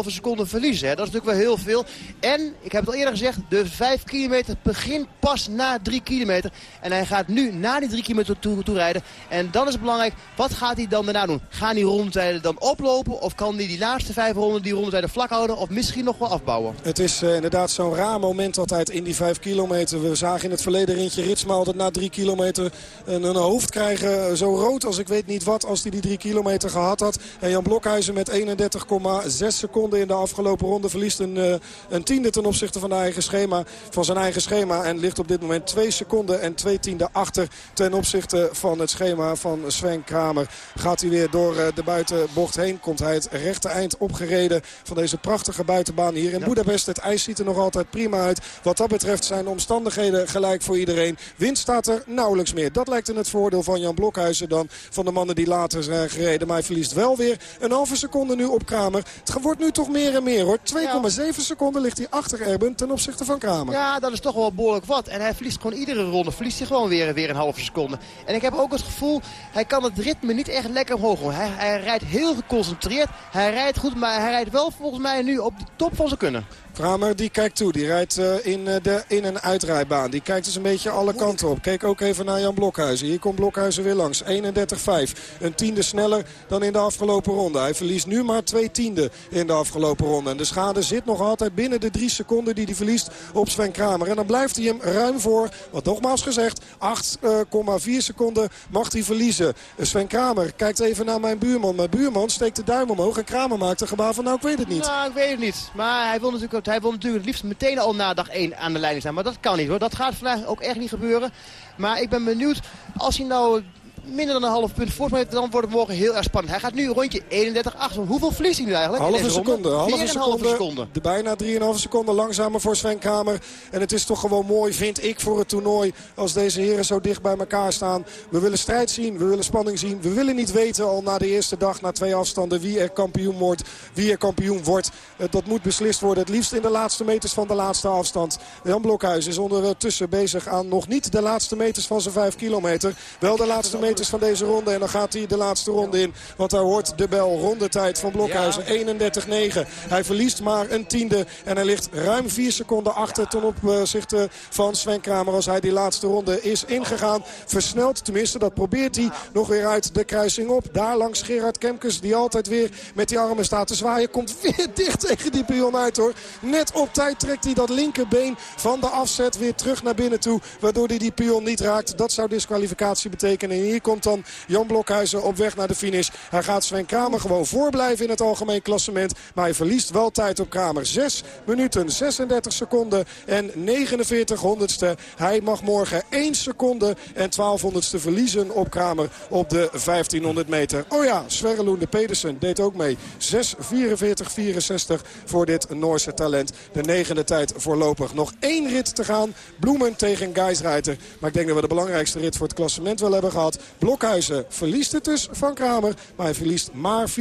8,5 seconden verliezen. Hè. Dat is natuurlijk wel heel veel. En, ik heb het al eerder gezegd, de 5 kilometer begint pas na 3 kilometer. En hij gaat nu na die 3 kilometer toe, rijden. En dan is het belangrijk, wat gaat hij dan daarna doen? Gaan die rondetijden dan oplopen? Of kan hij die laatste vijf ronden die rondetijden vlak houden? Of misschien nog wel afbouwen? Het is uh, inderdaad zo'n raar moment altijd in die 5 kilometer. We zagen in het verleden Rintje Ritsma altijd na 3 kilometer een, een, hoofd krijgen. Zo rood als ik weet niet wat als hij die 3 kilometer gehad had. En Jan Blokhuizen met 31,6 seconden in de afgelopen ronde verliest een, uh, een tiende ten opzichte van, de eigen schema, van zijn eigen schema. En ligt op dit moment 2 seconden en 2 tiende achter ten opzichte van het schema van Sven Kramer. Gaat hij weer door uh, de buitenbocht heen. Komt hij het rechte eind opgereden van deze prachtige buitenbaan hier in ja. Boedapest. Het ijs ziet er nog altijd prima uit. Wat dat betreft zijn de omstandigheden gelijk voor iedereen. Wind staat er nauwelijks meer. Dat lijkt in het voordeel van Jan Blokhuizen dan van de mannen die later zijn gereden. Maar hij verliest wel weer een halve seconde nu op Kramer. Het wordt nu toch meer en meer hoor. 2,7 ja. seconden ligt hij achter Ten opzichte van Kramer. Ja, dat is toch wel behoorlijk wat. En hij verliest gewoon iedere ronde. Verliest hij gewoon weer, weer een halve seconde. En ik heb ook het gevoel, hij kan het ritme niet echt lekker omhoog houden. Hij rijdt heel geconcentreerd. Hij rijdt goed, maar hij rijdt wel volgens mij nu op de top van zijn kunnen. Kramer die kijkt toe. Die rijdt uh, in uh, de in- en uitrijbaan. Die kijkt dus een beetje alle kanten op. Keek ook even naar Jan Blokhuizen. Hier komt Blokhuizen weer langs. 31-5. Een tiende sneller dan in de afgelopen ronde. Hij verliest nu maar twee tienden in de afgelopen ronde. En de schade zit nog altijd binnen de drie seconden die hij verliest op Sven Kramer. En dan blijft hij hem ruim voor. Wat nogmaals gezegd, 8,4 seconden mag hij verliezen. Sven Kramer kijkt even naar mijn buurman. Mijn buurman steekt de duim omhoog en Kramer maakt een gebaar van nou ik weet het niet. Nou, ik weet het niet. Maar hij wil natuurlijk, hij wil natuurlijk het liefst meteen al na dag 1 aan de leiding staan. Maar dat kan niet hoor. Dat gaat vandaag ook echt niet gebeuren. Maar ik ben benieuwd als hij nou minder dan een half punt voorsprong dan wordt het morgen heel erg spannend. Hij gaat nu een rondje 31-8. Hoeveel verliest hij nu eigenlijk? Halve seconde. Halve seconde, seconde. De bijna 3,5 seconden langzamer voor Sven Kramer. En het is toch gewoon mooi, vind ik, voor het toernooi... als deze heren zo dicht bij elkaar staan. We willen strijd zien, we willen spanning zien. We willen niet weten al na de eerste dag, na twee afstanden... wie er kampioen wordt. Wie er kampioen wordt. Dat moet beslist worden. Het liefst in de laatste meters van de laatste afstand. Jan Blokhuis is ondertussen bezig aan nog niet de laatste meters van zijn 5 kilometer. Wel de laatste meters van deze ronde. En dan gaat hij de laatste ronde in. Want hij hoort de bel. Rondetijd van Blokhuizen. 31-9. Hij verliest maar een tiende. En hij ligt ruim 4 seconden achter ten opzichte van Sven Kramer. Als hij die laatste ronde is ingegaan. Versneld tenminste. Dat probeert hij nog weer uit de kruising op. Daar langs Gerard Kemkes. Die altijd weer met die armen staat te zwaaien. Komt weer dicht tegen die pion uit hoor. Net op tijd trekt hij dat linkerbeen van de afzet weer terug naar binnen toe. Waardoor hij die pion niet raakt. Dat zou disqualificatie betekenen. En hier komt dan Jan Blokhuizen op weg naar de finish. Hij gaat Sven Kramer gewoon voorblijven in het algemeen klassement. Maar hij verliest wel tijd op Kramer. 6 minuten, 36 seconden en 49 honderdste. Hij mag morgen 1 seconde en 12 honderdste verliezen op Kramer op de 1500 meter. Oh ja, Sverre Loende Pedersen deed ook mee. 6, 44, 64 voor dit Noorse talent. De negende tijd voorlopig. Nog één rit te gaan. Bloemen tegen Geisreiter. Maar ik denk dat we de belangrijkste rit voor het klassement wel hebben gehad. Blokhuizen verliest het dus van Kramer. Maar hij verliest maar 4,67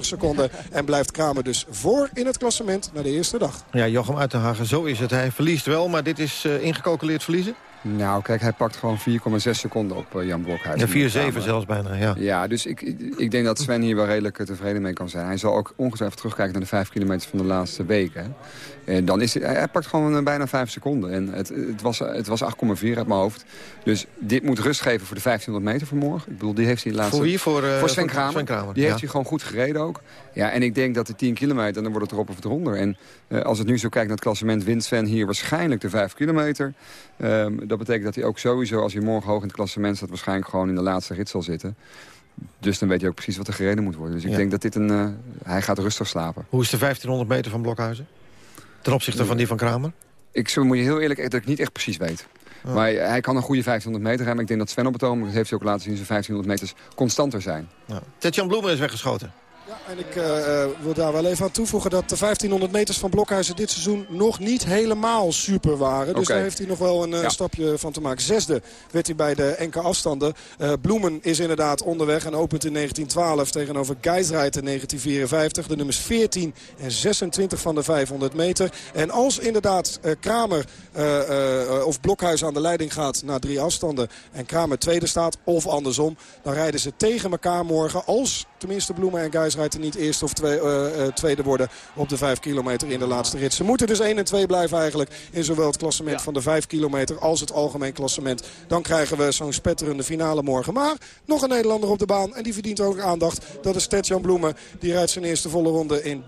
seconden. En blijft Kramer dus voor in het klassement na de eerste dag. Ja, Jochem Uitenhagen, zo is het. Hij verliest wel, maar dit is uh, ingecalculeerd verliezen? Nou, kijk, hij pakt gewoon 4,6 seconden op uh, Jan Blokhuizen. Ja, 4,7 zelfs bijna, ja. Ja, dus ik, ik denk dat Sven hier wel redelijk tevreden mee kan zijn. Hij zal ook ongetwijfeld terugkijken naar de 5 kilometer van de laatste weken. En dan is hij, hij pakt gewoon bijna 5 seconden. En het, het was, het was 8,4 uit mijn hoofd. Dus dit moet rust geven voor de 1500 meter vanmorgen. Ik bedoel, die heeft hij laatste... Voor wie? Voor, uh, voor Sven, Kramer. Sven Kramer. Die heeft hij gewoon goed gereden ook. Ja, en ik denk dat de 10 kilometer, dan wordt het erop of eronder. En uh, als het nu zo kijkt naar het klassement, wint Sven hier waarschijnlijk de 5 kilometer. Um, dat betekent dat hij ook sowieso, als hij morgen hoog in het klassement staat... waarschijnlijk gewoon in de laatste rit zal zitten. Dus dan weet hij ook precies wat er gereden moet worden. Dus ik ja. denk dat dit een... Uh, hij gaat rustig slapen. Hoe is de 1500 meter van Blokhuizen? Ten opzichte van die van Kramer? Ik zo moet je heel eerlijk dat ik niet echt precies weet. Oh. Maar hij kan een goede 1500 meter rijden. Maar ik denk dat Sven op het ogenblik, heeft hij ook laten zien... zijn 1500 meters constanter zijn. Ja. Tetjan Bloemen is weggeschoten. Ja, en ik uh, wil daar wel even aan toevoegen dat de 1500 meters van Blokhuizen dit seizoen nog niet helemaal super waren. Dus okay. daar heeft hij nog wel een uh, ja. stapje van te maken. Zesde werd hij bij de enkele afstanden. Uh, Bloemen is inderdaad onderweg en opent in 1912 tegenover Geisreit in 1954. De nummers 14 en 26 van de 500 meter. En als inderdaad Kramer of Blokhuizen aan de leiding gaat na drie afstanden en Kramer tweede staat of andersom, dan rijden ze tegen elkaar morgen als tenminste Bloemen en Geisreiter niet eerste of twee, uh, uh, tweede worden op de 5 kilometer in de laatste rit. Ze moeten dus 1 en 2 blijven eigenlijk in zowel het klassement ja. van de 5 kilometer als het algemeen klassement. Dan krijgen we zo'n spetterende finale morgen. Maar nog een Nederlander op de baan en die verdient ook aandacht. Dat is Tetjan Bloemen. Die rijdt zijn eerste volle ronde in 30,8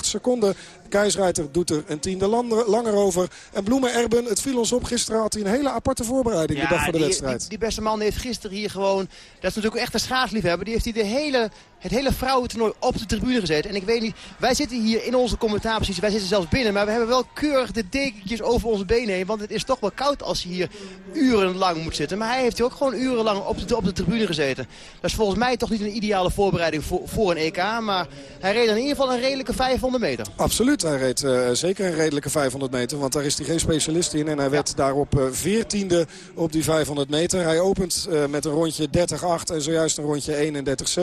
seconden. Keisreiter doet er een tiende langer over. En Bloemen Erben, het viel ons op. Gisteren had hij een hele aparte voorbereiding ja, de dag voor de die, wedstrijd. Die, die, beste man heeft gisteren hier gewoon... Dat is natuurlijk echt een schaatsliefhebber. Die heeft hij de hele, hele het hele vrouwentoernooi op de tribune gezet. En ik weet niet, wij zitten hier in onze commentaarpositie. Wij zitten zelfs binnen. Maar we hebben wel keurig de dekentjes over onze benen heen. Want het is toch wel koud als je hier urenlang moet zitten. Maar hij heeft hier ook gewoon urenlang op de, op de tribune gezeten. Dat is volgens mij toch niet een ideale voorbereiding voor, voor een EK. Maar hij reed in ieder geval een redelijke 500 meter. Absoluut. Hij reed uh, zeker een redelijke 500 meter. Want daar is hij geen specialist in. En hij werd ja. daarop uh, 14e op die 500 meter. Hij opent uh, met een rondje 30-8 en zojuist een rondje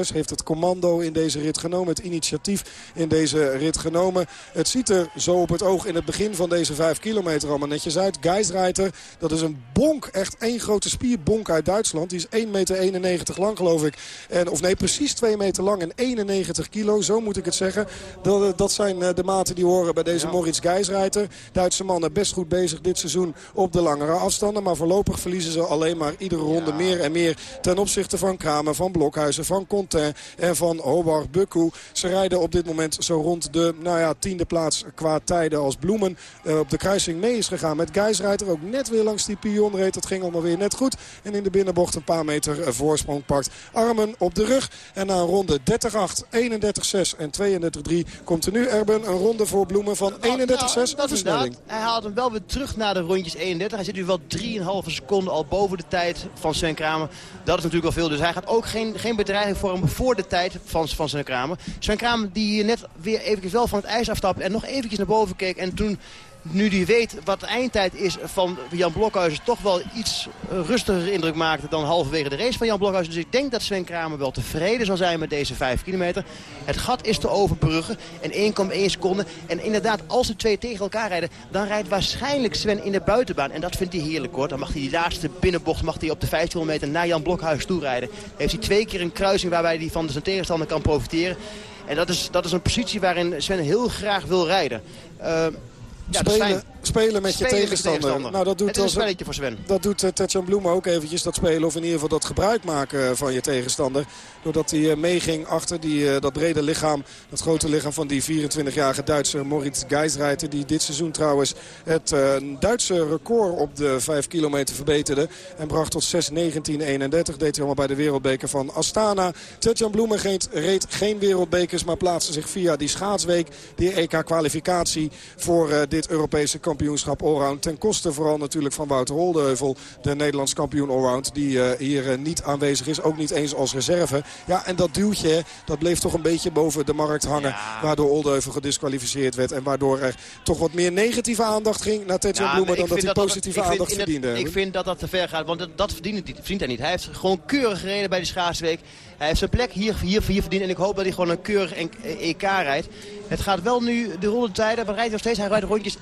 31-6. heeft het commando in deze rit genomen. Het initiatief in deze rit genomen. Het ziet er zo op het oog in het begin van deze 5 kilometer allemaal netjes uit. Geisreiter, dat is een bonk. Echt één grote spierbonk uit Duitsland. Die is 1,91 meter lang geloof ik. En, of nee, precies 2 meter lang en 91 kilo. Zo moet ik het zeggen. Dat, dat zijn de maten die horen bij deze Moritz Geisreiter. Duitse mannen best goed bezig dit seizoen op de langere afstanden. Maar voorlopig verliezen ze alleen maar iedere ronde meer en meer ten opzichte van Kramer, van Blokhuizen, van Contain en van Hobart Bukku. Ze rijden op dit moment zo rond de nou ja, tiende plaats qua tijden als Bloemen uh, op de kruising mee is gegaan. Met Geisreiter ook net weer langs die pion reed. Dat ging allemaal weer net goed. En in de binnenbocht een paar meter eh, voorsprong pakt. Armen op de rug. En na een ronde 30-8, 31-6 en 32-3 komt er nu Erben een ronde voor Bloemen van 31-6. Nou, versnelling. Hij haalt hem wel weer terug naar de rondjes 31. Hij zit nu wel 3,5 seconden al boven de tijd van Sven Kramer. Dat is natuurlijk wel veel. Dus hij gaat ook geen, geen bedreiging vormen voor de tijd van, van Sven Kramer. Sven Kramer die net weer eventjes wel van het ijs afstapte en nog eventjes naar boven keek. En toen nu die weet wat de eindtijd is van Jan Blokhuizen... toch wel iets rustiger indruk maakte dan halverwege de race van Jan Blokhuizen. Dus ik denk dat Sven Kramer wel tevreden zal zijn met deze 5 kilometer. Het gat is te overbruggen en 1,1 seconde. En inderdaad, als de twee tegen elkaar rijden... dan rijdt waarschijnlijk Sven in de buitenbaan. En dat vindt hij heerlijk hoor. Dan mag hij die laatste binnenbocht mag hij op de 5 kilometer naar Jan Blokhuis toe rijden. heeft hij twee keer een kruising waarbij hij van zijn tegenstander kan profiteren. En dat is, dat is een positie waarin Sven heel graag wil rijden. Uh, ja, spelen, spelen met je tegenstander. Nou, dat doet het is een spelletje voor Sven. Dat doet uh, Tetjan Bloem ook eventjes, dat spelen. Of in ieder geval dat gebruik maken van je tegenstander. Doordat hij uh, meeging achter die, uh, dat brede lichaam. Dat grote lichaam van die 24-jarige Duitse Moritz Geisreiter. Die dit seizoen trouwens het Duitse record op de 5 kilometer verbeterde. En bracht tot 6.19.31. Deed hij allemaal bij de wereldbeker van Astana. Tetjan Bloemen reed geen wereldbekers. Maar plaatste zich via die schaatsweek. Die EK-kwalificatie voor dit Europese kampioenschap allround. Ten koste vooral natuurlijk van Wouter Holdeheuvel. De Nederlands kampioen allround. Die hier niet aanwezig is. Ook niet eens als reserve. Ja, en dat duwtje, dat bleef toch een beetje boven de markt hangen. Ja. Waardoor Holdeheuvel gedisqualificeerd werd. En waardoor er toch wat meer negatieve aandacht ging naar Tetjan ja, Bloemen. Dan dat hij positieve dat, aandacht verdiende. Ik vind dat dat te ver gaat. Want dat, dat verdient, verdient hij niet. Hij heeft gewoon keurig gereden bij de schaatsweek. Hij heeft zijn plek hier, hier, hier verdiend. En ik hoop dat hij gewoon een keurig EK rijdt. Het gaat wel nu de rondetijden. Wat rijdt nog steeds? Hij rijdt rondjes 31-9.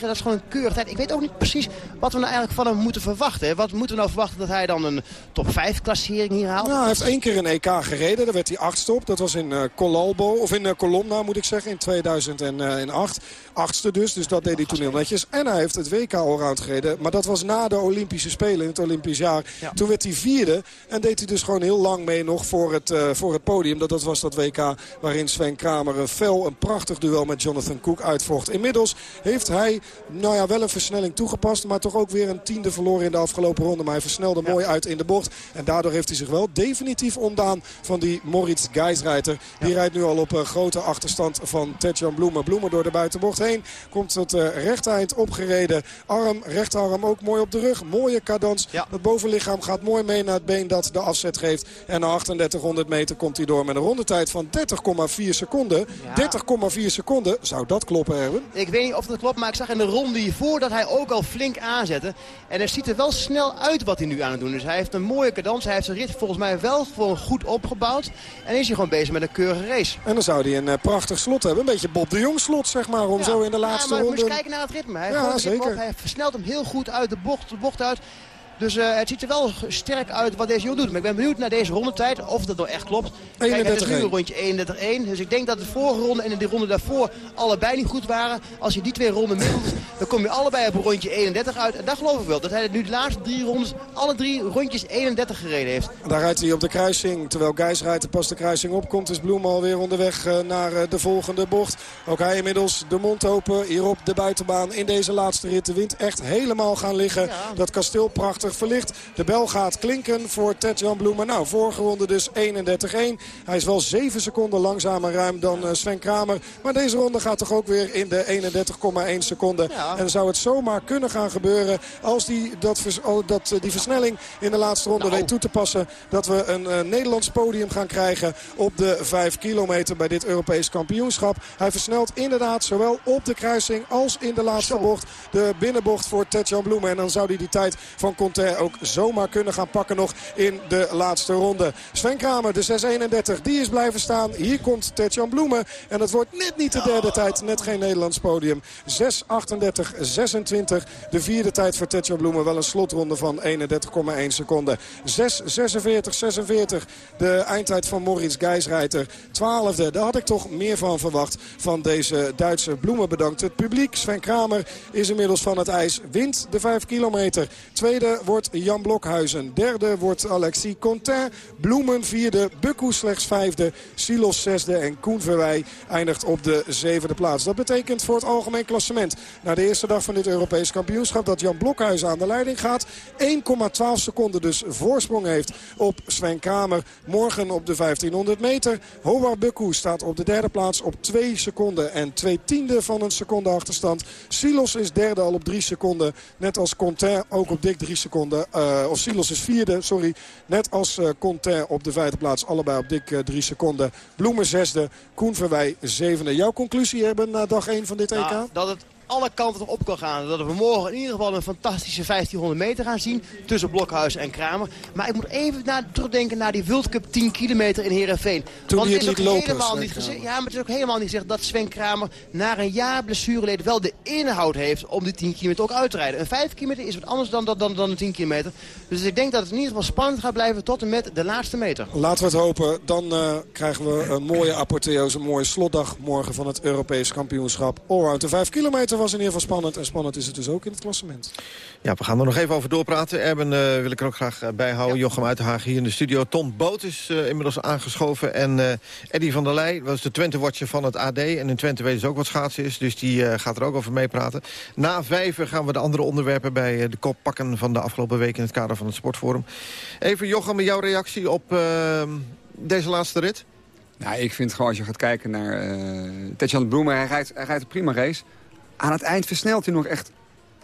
Dat is gewoon een keurig tijd. Ik weet ook niet precies wat we nou eigenlijk van hem moeten verwachten. Wat moeten we nou verwachten dat hij dan een top 5 klassering hier haalt? Nou, hij heeft één keer een EK gereden. Daar werd hij achtste op. Dat was in uh, Colalbo. Of in uh, Colomna moet ik zeggen. In 2008. Achtste dus. Dus dat deed hij toen heel netjes. En hij heeft het WK allround gereden. Maar dat was na de Olympische Spelen in het Olympisch jaar. Toen werd hij vierde. En deed hij dus gewoon heel lang mee nog voor het, uh, voor het podium. Dat, dat was dat WK waarin Sven Kramer een fel, een prachtig duel met Jonathan Cook uitvocht. Inmiddels heeft hij nou ja, wel een versnelling toegepast. Maar toch ook weer een tiende verloren in de afgelopen ronde. Maar hij versnelde mooi uit in de bocht. En daardoor heeft hij zich wel definitief ontdaan van die Moritz Geisreiter. Die rijdt nu al op een grote achterstand van Tetjan Bloemen. Bloemen door de buitenbocht heen. Komt het uh, rechtereind opgereden. Arm, rechterarm ook mooi op de rug. Mooie cadans. Het bovenlichaam gaat mooi mee naar het been dat de afzet geeft. En na 3800 meter komt hij door met een rondetijd van 30,4 seconden. 30,4 seconden. Zou dat kloppen, Erwin? Ik weet niet of dat klopt, maar ik zag in de ronde hiervoor dat hij ook al flink aanzette. En het ziet er wel snel uit wat hij nu aan het doen is. Hij heeft een mooie cadans. Hij heeft zijn rit volgens mij wel gewoon goed opgebouwd. En is hij gewoon bezig met een keurige race. En dan zou hij een uh, prachtig slot hebben. Een beetje Bob de Jong slot, zeg maar. Om zo in de laatste ja, maar ronde... moet kijken naar het ritme. Hij, ja, zeker. hij versnelt hem heel goed uit de bocht, de bocht uit. Dus uh, het ziet er wel sterk uit wat deze jongen doet. Maar ik ben benieuwd naar deze rondetijd of dat nou echt klopt. Kijk, het is nu een rondje 31-1. Dus ik denk dat de vorige ronde en de ronde daarvoor allebei niet goed waren. Als je die twee ronden middelt, dan kom je allebei op een rondje 31 uit. En dat geloof ik wel. Dat hij nu de laatste drie rondes alle drie rondjes 31 gereden heeft. Daar rijdt hij op de kruising. Terwijl Gijs rijdt pas de kruising opkomt. Is Bloem alweer onderweg uh, naar uh, de volgende bocht. Ook hij inmiddels de mond open. Hier op de buitenbaan in deze laatste rit. De wind echt helemaal gaan liggen. Ja. Dat kasteel prachtig verlicht. De bel gaat klinken voor Ted-Jan Bloemen. Nou, vorige ronde dus 31-1. Hij is wel 7 seconden langzamer ruim dan eh, Sven Kramer. Maar deze ronde gaat toch ook weer in de 31,1 seconden. Ja. En dan zou het zomaar kunnen gaan gebeuren als die, dat, oh, dat, eh, die versnelling in de laatste ronde nou. weet toe te passen. Dat we een uh, Nederlands podium gaan krijgen op de 5 kilometer bij dit Europees kampioenschap. Hij versnelt inderdaad zowel op de kruising als in de laatste bocht. De binnenbocht voor Ted-Jan Bloemen. En dan zou hij die tijd van Conte Ook zomaar kunnen gaan pakken nog in de laatste ronde. Sven Kramer, de 6.31, die is blijven staan. Hier komt Tetjan Bloemen. En het wordt net niet de derde tijd. Net geen Nederlands podium. 6.38, 26. De vierde tijd voor Tetjan Bloemen. Wel een slotronde van 31,1 seconden. 6.46, 46. De eindtijd van Moritz Geisreiter. Twaalfde. Daar had ik toch meer van verwacht van deze Duitse Bloemen. Bedankt het publiek. Sven Kramer is inmiddels van het ijs. Wint de 5 kilometer. Tweede wordt Jan Blokhuizen. Derde wordt Alexis Contain. Bloemen vierde. Bukku slechts vijfde. Silos zesde. En Koen Verwij eindigt op de zevende plaats. Dat betekent voor het algemeen klassement. Na de eerste dag van dit Europees kampioenschap dat Jan Blokhuizen aan de leiding gaat. 1,12 seconden dus voorsprong heeft op Sven Kramer. Morgen op de 1500 meter. Howard Bukku staat op de derde plaats op 2 seconden en 2 tiende van een seconde achterstand. Silos is derde al op 3 seconden. Net als Contain ook op dik 3 seconden. Uh, of Silos is vierde, sorry. Net als uh, Contain op de vijfde plaats. Allebei op dik 3 uh, seconden. Bloemen zesde. Koen Verwij zevende. Jouw conclusie hebben na dag 1 van dit EK? Nou, dat het alle kanten op kan gaan. Dat we morgen in ieder geval een fantastische 1500 meter gaan zien. Tussen Blokhuis en Kramer. Maar ik moet even naar, terugdenken naar die World Cup 10 kilometer in Heerenveen. Toen Want het is ook lopen, helemaal niet gezegd. Ja, maar het is ook helemaal niet gezegd dat Sven Kramer na een jaar blessureleden wel de inhoud heeft om die 10 kilometer ook uit te rijden. Een 5 kilometer is wat anders dan, dan, dan, dan een 10 kilometer. Dus ik denk dat het in ieder geval spannend gaat blijven tot en met de laatste meter. Laten we het hopen. Dan uh, krijgen we een mooie apotheose, een mooie slotdag morgen van het Europees kampioenschap. Allround. De 5 kilometer was in ieder geval spannend. En spannend is het dus ook in het klassement. Ja, we gaan er nog even over doorpraten. Erben uh, wil ik er ook graag uh, bijhouden. Ja. Jochem Uitenhagen hier in de studio. Ton Boot is uh, inmiddels aangeschoven. En uh, Eddy van der Leij was de Twente-watcher van het AD. En in Twente weten ze ook wat schaatsen is. Dus die uh, gaat er ook over meepraten. Na vijf gaan we de andere onderwerpen bij uh, de kop pakken... van de afgelopen week in het kader van het Sportforum. Even Jochem, jouw reactie op uh, deze laatste rit? Nou, ik vind gewoon als je gaat kijken naar uh, Tetjan Bloemen... Hij rijdt, hij rijdt een prima race. Aan het eind versnelt hij nog echt,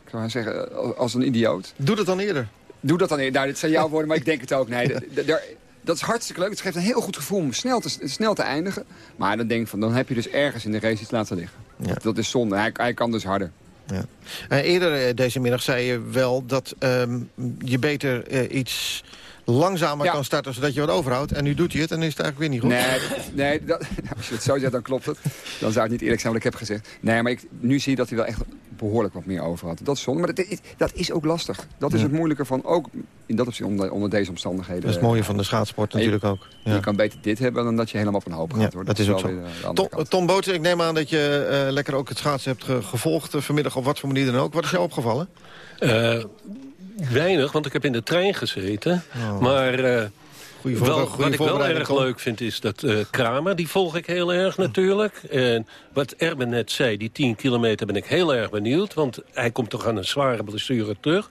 ik zou zeggen, als een idioot. Doe dat dan eerder. Doe dat dan eerder. Nou, dit zijn jouw woorden, maar ik denk het ook. Nee, dat is hartstikke leuk. Het geeft een heel goed gevoel om snel te, snel te eindigen. Maar dan denk ik van, dan heb je dus ergens in de race iets laten liggen. Ja. Dat, dat, is zonde. Hij, hij kan dus harder. Ja. Uh, eerder deze middag zei je wel dat um, je beter uh, iets langzamer ja. kan starten zodat je wat overhoudt. En nu doet hij het en is het eigenlijk weer niet goed. Nee, nee dat, als je het zo zegt, dan klopt het. Dan zou het niet eerlijk zijn wat ik heb gezegd. Nee, maar ik, nu zie je dat hij wel echt behoorlijk wat meer over had. Dat is zonde, maar dat is, dat is ook lastig. Dat is ja. het moeilijke van ook in dat opzicht onder, onder deze omstandigheden. Dat is het mooie van de schaatsport natuurlijk je, ook. Ja. Je kan beter dit hebben dan dat je helemaal op een hoop gaat. Ja, hoor. Dat, dat is ook zo. Tom, Tom Boten, ik neem aan dat je uh, lekker ook het schaatsen hebt ge gevolgd uh, vanmiddag op wat voor manier dan ook. Wat is jou opgevallen? Uh, weinig, want ik heb in de trein gezeten. Oh. Maar... Uh, wel, wat ik wel erg leuk vind is dat uh, Kramer, die volg ik heel erg natuurlijk. En wat Erben net zei, die 10 kilometer ben ik heel erg benieuwd. Want hij komt toch aan een zware blessure terug.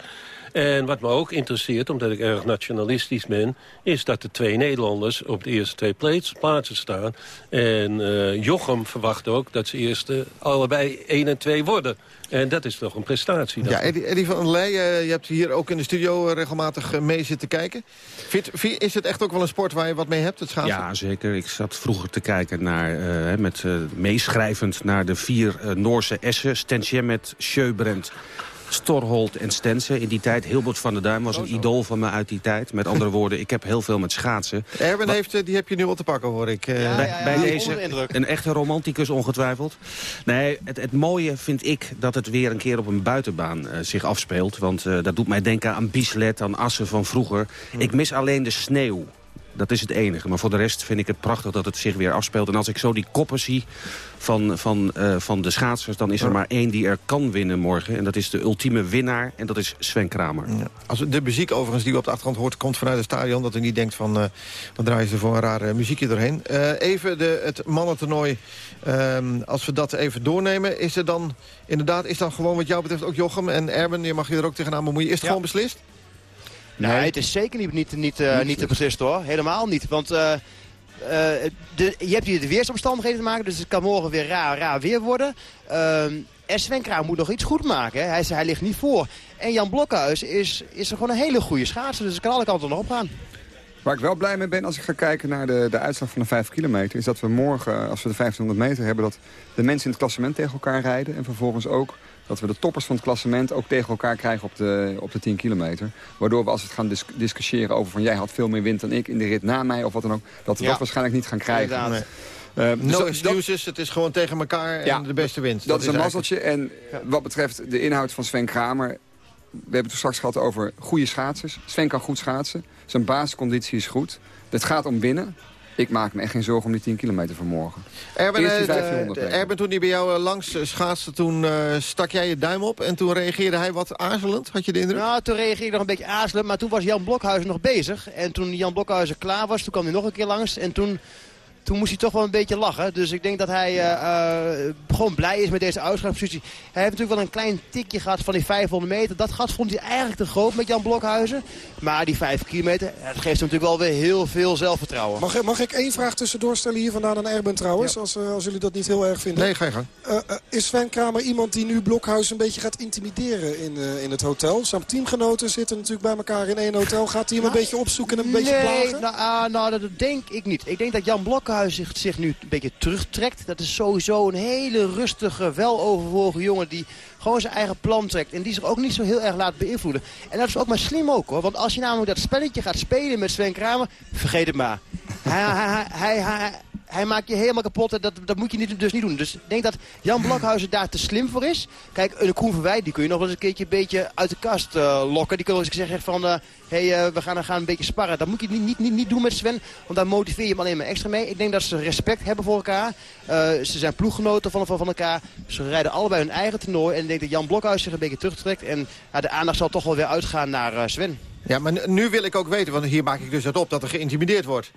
En wat me ook interesseert, omdat ik erg nationalistisch ben... is dat de twee Nederlanders op de eerste twee plaatsen staan. En uh, Jochem verwacht ook dat ze eerst allebei 1 en 2 worden. En dat is toch een prestatie. Ja, Eddie, Eddie van der Leij, uh, je hebt hier ook in de studio regelmatig mee zitten kijken. Vind, vind, is het echt ook wel een sport waar je wat mee hebt, het schaatsen? Ja, zeker. Ik zat vroeger te kijken naar, met meeschrijvend naar de vier Noorse Essen. Stentje met Sjöbrand. Storholt en Stensen in die tijd. Hilbert van der Duim was een idool van me uit die tijd. Met andere woorden, ik heb heel veel met schaatsen. Erben heeft, die heb je nu al te pakken, hoor ik. Ja, bij, ja, ja, bij deze, een echte romanticus ongetwijfeld. Nee, het, het, mooie vind ik dat het weer een keer op een buitenbaan uh, zich afspeelt. Want uh, dat doet mij denken aan Bieslet, aan Assen van vroeger. Hmm. Ik mis alleen de sneeuw. Dat is het enige. Maar voor de rest vind ik het prachtig dat het zich weer afspeelt. En als ik zo die koppen zie van, van, uh, van de schaatsers... dan is er maar één die er kan winnen morgen. En dat is de ultieme winnaar. En dat is Sven Kramer. Ja. Als de muziek overigens die u op de achtergrond hoort... komt vanuit het stadion. Dat u niet denkt van... Uh, wat draaien ze voor een rare muziekje doorheen. Uh, even de, het mannentoernooi. Um, als we dat even doornemen. Is er dan inderdaad... Is dan gewoon wat jou betreft ook Jochem en Erben... je mag je er ook tegenaan bemoeien. Is het ja. gewoon beslist? Nee, nee, het is zeker niet, niet, niet, uh, niet te beslist hoor. Helemaal niet. Want uh, uh, de, je hebt hier de weersomstandigheden te maken. Dus het kan morgen weer raar, raar weer worden. en Sven moet nog iets goed maken. Hè. Hij, hij ligt niet voor. En Jan Blokhuis is, is er gewoon een hele goede schaatser. Dus het kan alle kanten nog op gaan. Waar ik wel blij mee ben als ik ga kijken naar de, de uitslag van de 5 kilometer... is dat we morgen, als we de 1500 meter hebben... dat de mensen in het klassement tegen elkaar rijden. En vervolgens ook dat we de toppers van het klassement ook tegen elkaar krijgen op de, op de 10 kilometer. Waardoor we als we het gaan dis discussiëren over van jij had veel meer wind dan ik in de rit na mij of wat dan ook, dat we dat waarschijnlijk niet gaan krijgen. Nee. Uh, no excuses, het is gewoon tegen elkaar en ja, de beste winst. Dat, dat is een mazzeltje. En wat betreft de inhoud van Sven Kramer... we hebben het straks gehad over goede schaatsers. Sven kan goed schaatsen. Zijn basisconditie is goed. Het gaat om winnen. Ik maak me echt geen zorgen om die 10 kilometer van morgen. Erben, uh, Erben toen hij bij jou uh, langs schaatste, toen uh, stak jij je duim op... en toen reageerde hij wat aarzelend, had je de indruk? Nou, toen reageerde ik nog een beetje aarzelend, maar toen was Jan Blokhuizen nog bezig. En toen Jan Blokhuizen klaar was, toen kwam hij nog een keer langs. En toen toen moest hij toch wel een beetje lachen. Dus ik denk dat hij uh, gewoon blij is met deze uitgangspositie. Hij heeft natuurlijk wel een klein tikje gehad van die 500 meter. Dat gat vond hij eigenlijk te groot met Jan Blokhuizen. Maar die 5 kilometer, dat geeft hem natuurlijk wel weer heel veel zelfvertrouwen. Mag, mag ik één vraag tussendoor stellen hier vandaan aan Erben trouwens? Ja. Als, uh, als jullie dat niet heel erg vinden. Nee, ga je gang. is Sven Kramer iemand die nu Blokhuizen een beetje gaat intimideren in, in het hotel? Zijn teamgenoten zitten natuurlijk bij elkaar in één hotel. Gaat hij hem een nou, beetje opzoeken en een nee, beetje plagen? Nou, nou, dat denk ik niet. Ik denk dat Jan Blokhuizen zich, zich nu een beetje terugtrekt. Dat is sowieso een hele rustige, weloverwogen jongen die gewoon zijn eigen plan trekt. En die zich ook niet zo heel erg laat beïnvloeden. En dat is ook maar slim ook hoor. Want als je namelijk dat spelletje gaat spelen met Sven Kramer, vergeet het maar. hij, hij, hij, hij maakt je helemaal kapot. En dat, dat moet je niet, dus niet doen. Dus ik denk dat Jan Blokhuizen daar te slim voor is. Kijk, een Koen Verwijt, die kun je nog wel eens een keertje een beetje uit de kast uh, lokken. Die kun je eens zeggen van, hé, uh, hey, uh, we gaan, gaan een beetje sparren. Dat moet je niet, niet, niet, niet doen met Sven, want daar motiveer je hem alleen maar extra mee. Ik denk dat ze respect hebben voor elkaar. ze zijn ploeggenoten van, van, van elkaar. Ze rijden allebei hun eigen toernooi. En ik denk dat Jan Blokhuizen zich een beetje terugtrekt. En de aandacht zal toch wel weer uitgaan naar Sven. Ja, maar nu wil ik ook weten, want hier maak ik dus het op, dat er geïntimideerd wordt.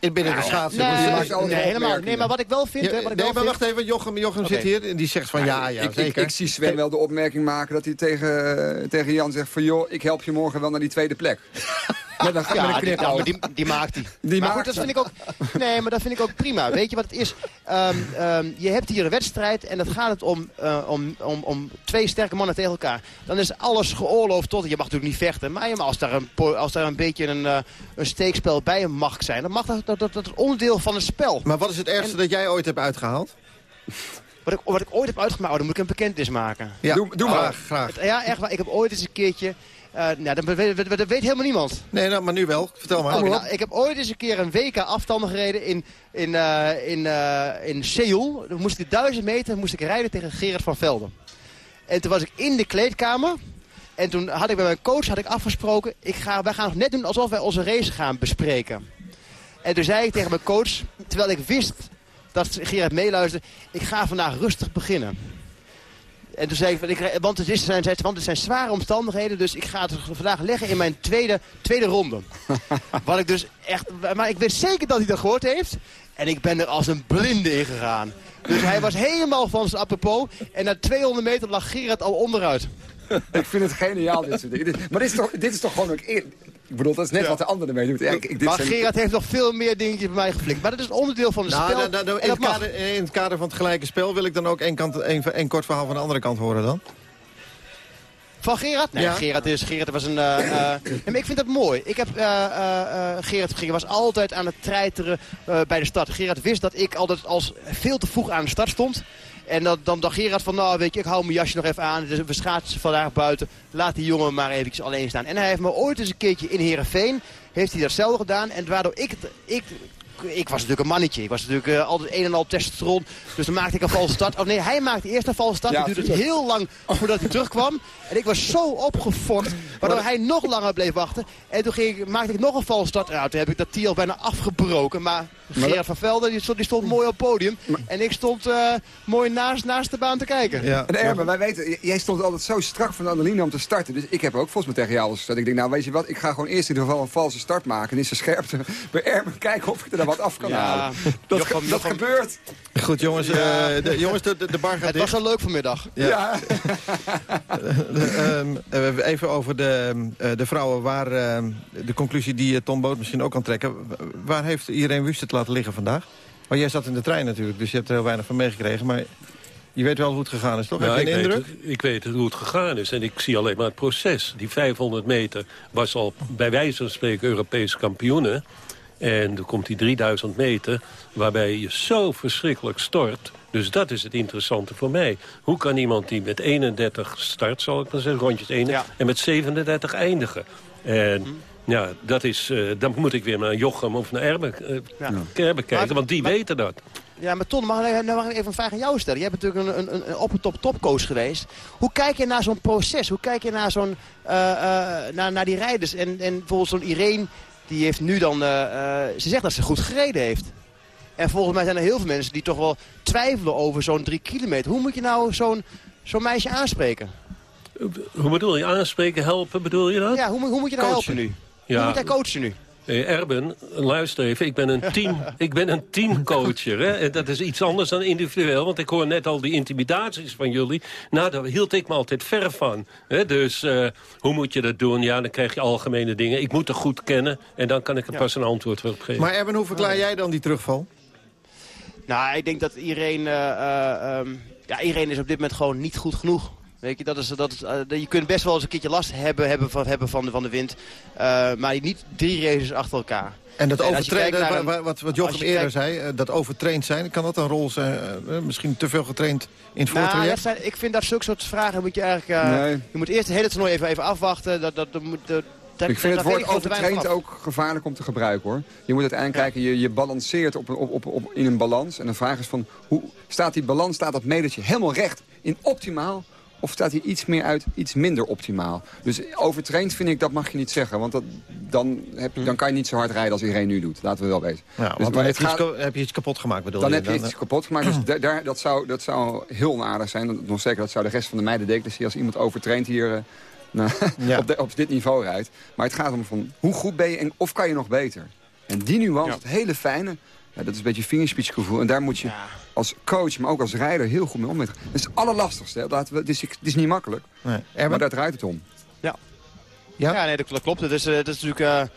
In binnen de schaatsen. Nee, nee, helemaal. Nee, maar wat ik wel vind... Ja, wat ik nee, wel maar vind... wacht even. Jochem, Jochem okay. zit hier en die zegt van ja, ja, ik, zeker. Ik, ik, zie Sven wel de opmerking maken dat hij tegen, tegen Jan zegt van... joh, ik help je morgen wel naar die tweede plek. Met een, ja, met een die, die, die, maakt hij. Die maar maakt goed, dat vind ik ook. Nee, maar dat vind ik ook prima. Weet je wat het is? Um, um, je hebt hier een wedstrijd en het gaat het om, uh, om, om, om twee sterke mannen tegen elkaar. Dan is alles geoorloofd tot. Je mag natuurlijk niet vechten. Maar als daar een, als daar een beetje een, uh, een steekspel bij mag zijn, dan mag dat, dat, dat, dat is onderdeel van het spel. Maar wat is het ergste en, dat jij ooit hebt uitgehaald? Wat ik, wat ik ooit heb uitgemaakt, dan moet ik een bekentenis maken. Ja, doe, doe maar. graag. Ja, echt waar. Ik heb ooit eens een keertje nou, dat, weet, dat, dat, weet helemaal niemand. Nee, nou, maar nu wel. Vertel maar. Okay, nou, ik heb ooit eens een keer een WK afstanden gereden in, in, uh, in, uh, in Seoul. Dan moest ik duizend meter moest ik rijden tegen Gerard van Velden. En toen was ik in de kleedkamer. En toen had ik bij mijn coach had ik afgesproken... Ik ga, wij gaan nog net doen alsof wij onze race gaan bespreken. En toen zei ik tegen mijn coach... Terwijl ik wist dat Gerard meeluisterde... Ik ga vandaag rustig beginnen. En toen zei ik, ik want, het is, zijn, want het zijn zware omstandigheden, dus ik ga het vandaag leggen in mijn tweede, tweede ronde. Wat ik dus echt, maar ik weet zeker dat hij dat gehoord heeft. En ik ben er als een blinde in gegaan. Dus hij was helemaal van zijn apropos. En na 200 meter lag Gerard al onderuit. ik vind het geniaal, dit soort dingen. Maar dit is toch, dit is toch gewoon ook... Ik bedoel, dat is net ja. wat de anderen mee doen. Ja, ik, maar zijn... Gerard heeft nog veel meer dingetjes bij mij geflikt. Maar dat is onderdeel van het nou, spel. Nou, nou, in, het kader, in, het kader, van het gelijke spel wil ik dan ook één, kant, één, één kort verhaal van de andere kant horen dan. Van Gerard? Nee, ja. Gerard, is, Gerard was een... Uh, uh, ik vind dat mooi. Ik heb, uh, Gerard, Gerard was altijd aan het treiteren bij de start. Gerard wist dat ik altijd als veel te vroeg aan de start stond. En dan, dan dacht Gerard van, nou weet je, ik hou mijn jasje nog even aan. Dus we schaatsen vandaag buiten. Laat die jongen maar eventjes alleen staan. En hij heeft me ooit eens een keertje in Heerenveen, heeft hij datzelfde gedaan. En waardoor ik, ik ik was natuurlijk een mannetje. Ik was natuurlijk uh, altijd een en al testosteron. Dus dan maakte ik een valse start. Oh nee, hij maakte eerst een valse start. Ja, het duurde heel lang voordat hij terugkwam. En ik was zo opgefokt. Waardoor hij nog langer bleef wachten. En toen ging, maakte ik nog een valse start. Nou, toen heb ik dat tier bijna afgebroken. Maar Gerard van Velden die stond, die stond mooi op het podium. En ik stond uh, mooi naast, naast de baan te kijken. Ja. En Erben, wij weten, jij stond altijd zo strak van de Adeline om te starten. Dus ik heb ook volgens mij tegen jou al Ik denk, nou weet je wat, ik ga gewoon eerst in ieder geval een valse start maken. En is ze scherpte bij Erben kijken of ik er dan wat af kan ja. halen. Dat, Jochem, dat gebeurt. Goed jongens, ja. uh, de, jongens de, de bar gaat Het dicht. was wel leuk vanmiddag. Ja. ja. um, even over de, de vrouwen. Waar, uh, de conclusie die Tom Boot misschien ook kan trekken. Waar heeft iedereen Wust het laten liggen vandaag? Maar jij zat in de trein natuurlijk, dus je hebt er heel weinig van meegekregen. Maar Je weet wel hoe het gegaan is, toch? Nou, Heb je ik, een weet indruk? het, ik weet hoe het gegaan is. En ik zie alleen maar het proces. Die 500 meter was al bij wijze van spreken Europees kampioenen. En dan komt die 3000 meter waarbij je zo verschrikkelijk stort. Dus dat is het interessante voor mij. Hoe kan iemand die met 31 start, zal ik maar zeggen, rondjes 1 en met 37 eindigen? En ja, dat is, eh, dan moet ik weer naar Jochem of naar Erbe, Kerbe kijken, want die maar- weten dat. Ja, maar Ton, mag nou mag ik even een vraag aan jou stellen. Jij bent natuurlijk een, een, een op top topcoach geweest. Hoe kijk je naar zo'n proces? Hoe kijk je naar, zo'n, eh, naar, naar die rijders? En, en bijvoorbeeld zo'n Irene, die heeft nu dan... ze zegt dat ze goed gereden heeft. En volgens mij zijn er heel veel mensen die toch wel twijfelen over zo'n drie kilometer. Hoe moet je nou zo'n zo'n meisje aanspreken? Hoe bedoel je? Aanspreken, helpen, bedoel je dat? Ja, hoe, moet- hoe moet je nou helpen nu? Hoe Ja. moet jij coachen nu? Eh, Erben, luister even, ik ben een, team, ik ben een teamcoacher. Hè? En dat is iets anders dan individueel, want ik hoor net al die intimidaties van jullie. Nou, daar hield ik me altijd ver van. Hè? Dus eh, hoe moet je dat doen? Ja, dan krijg je algemene dingen. Ik moet het goed kennen en dan kan ik er pas een antwoord op geven. Maar Erben, hoe verklaar jij dan die terugval? Nou, ik denk dat iedereen, eh, eh, ehm, ja, iedereen is op dit moment gewoon niet goed genoeg. Weet je, dat is, dat is, eh, je kunt best wel eens een keertje last hebben, hebben, van, hebben van, de, van de wind. eh, maar niet drie races achter elkaar. En dat overtrainen, een- wat, wat Jochem eerder kijkt- zei, eh, dat overtraind zijn, kan dat een rol zijn? misschien te veel getraind in het Nou, voortraject? dat zijn, ik vind dat zulke soort vragen moet je eigenlijk... eh, Nee. Je moet eerst het hele toernooi even, even afwachten. Dat, dat, dat, dat, Ik vind het woord overtraind ook gevaarlijk om te gebruiken hoor. Je moet uiteindelijk kijken, je, je balanceert op, op, op, op, in een balans. En de vraag is van, hoe staat die balans, staat dat metertje helemaal recht in optimaal? Of staat hij iets meer uit, iets minder optimaal? Dus overtraind vind ik, dat mag je niet zeggen. Want dat, dan, heb, je- dan kan je niet zo hard rijden als iedereen nu doet. Laten we wel weten. Ja, Dus, want dan maar heb je, gaat- heb je iets kapot gemaakt, bedoel dan je? heb je iets kapot gemaakt. Dus da- daar, dat, zou, dat zou heel onaardig zijn. Dat- Nog zeker, dat zou de rest van de meiden denken. als iemand overtraind hier eh, nou, Ja. op, de- op dit niveau rijdt. Maar het gaat om van hoe goed ben je en of kan je nog beter. En die nuance, het hele fijne, ja, dat is een beetje vingerspitsgevoel. En daar moet je als coach, maar ook als rijder heel goed mee omgaan. Dat is het allerlastigste. Hè. We, het, is, het is niet makkelijk, Nee. maar daar draait het om. Ja. Ja? Ja, nee, dat, dat klopt. Het is, eh, dat is natuurlijk...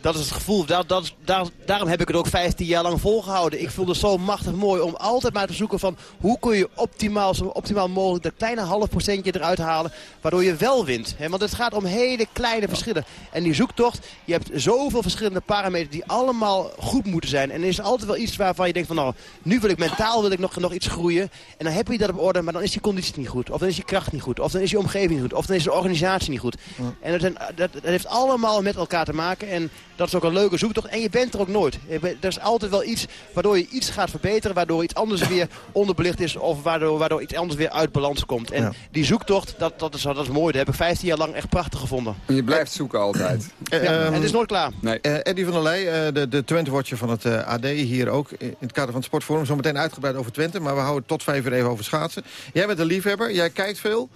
dat is het gevoel. Dat, dat, daar, daarom heb ik het ook 15 jaar lang volgehouden. Ik voelde het zo machtig mooi om altijd maar te zoeken van... hoe kun je optimaal, zo optimaal mogelijk dat kleine half procentje eruit halen... waardoor je wel wint. Want het gaat om hele kleine verschillen. En die zoektocht, je hebt zoveel verschillende parameters... die allemaal goed moeten zijn. En er is altijd wel iets waarvan je denkt van... nou, nu wil ik mentaal wil ik nog, nog iets groeien. En dan heb je dat op orde, maar dan is die conditie niet goed. Of dan is je kracht niet goed. Of dan is je omgeving niet goed. Of dan is de organisatie niet goed. En dat, zijn, dat, dat heeft allemaal met elkaar te maken. En dat is ook een leuke zoektocht. En je bent er ook nooit. Er is altijd wel iets waardoor je iets gaat verbeteren. Waardoor iets anders weer onderbelicht is. Of waardoor, waardoor iets anders weer uit balans komt. En Ja. die zoektocht, dat, dat, is, dat is mooi. Dat heb ik 15 jaar lang echt prachtig gevonden. En je blijft zoeken altijd. Ja, ehm, en het is nooit klaar. Nee. Eh, Eddie van der Leij, eh, de, de Twente-watcher van het eh, AD, hier ook in het kader van het Sportforum. Zometeen uitgebreid over Twente, maar we houden tot vijf uur even over schaatsen. Jij bent een liefhebber, jij kijkt veel.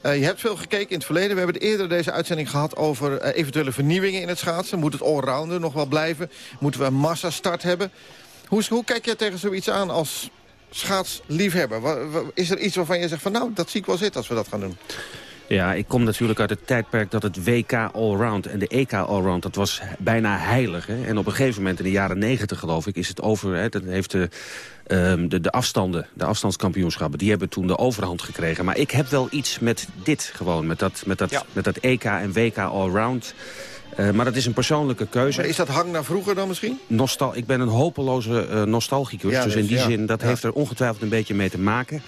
Eh, je hebt veel gekeken in het verleden. We hebben eerder deze uitzending gehad over eh, eventuele vernieuwingen in het schaatsen. Moet het allrounder nog wel blijven? Moeten we een massastart hebben? Hoe, hoe kijk jij tegen zoiets aan als schaatsliefhebber? Is er iets waarvan je zegt van nou, dat zie ik wel zitten als we dat gaan doen? Ja, ik kom natuurlijk uit het tijdperk dat het WK Allround en de EK Allround... dat was bijna heilig. Hè? En op een gegeven moment in de jaren negentig, geloof ik, is het over... Hè? Dat heeft de, ehm, de, de afstanden, de afstandskampioenschappen... die hebben toen de overhand gekregen. Maar ik heb wel iets met dit gewoon, met dat, met dat, Ja. met dat EK en WK Allround... Eh, maar dat is een persoonlijke keuze. Maar is dat hang naar vroeger dan misschien? Nostal ik ben een hopeloze eh, nostalgicus. Ja, dus dus in die ja. zin, dat Ja. heeft er ongetwijfeld een beetje mee te maken.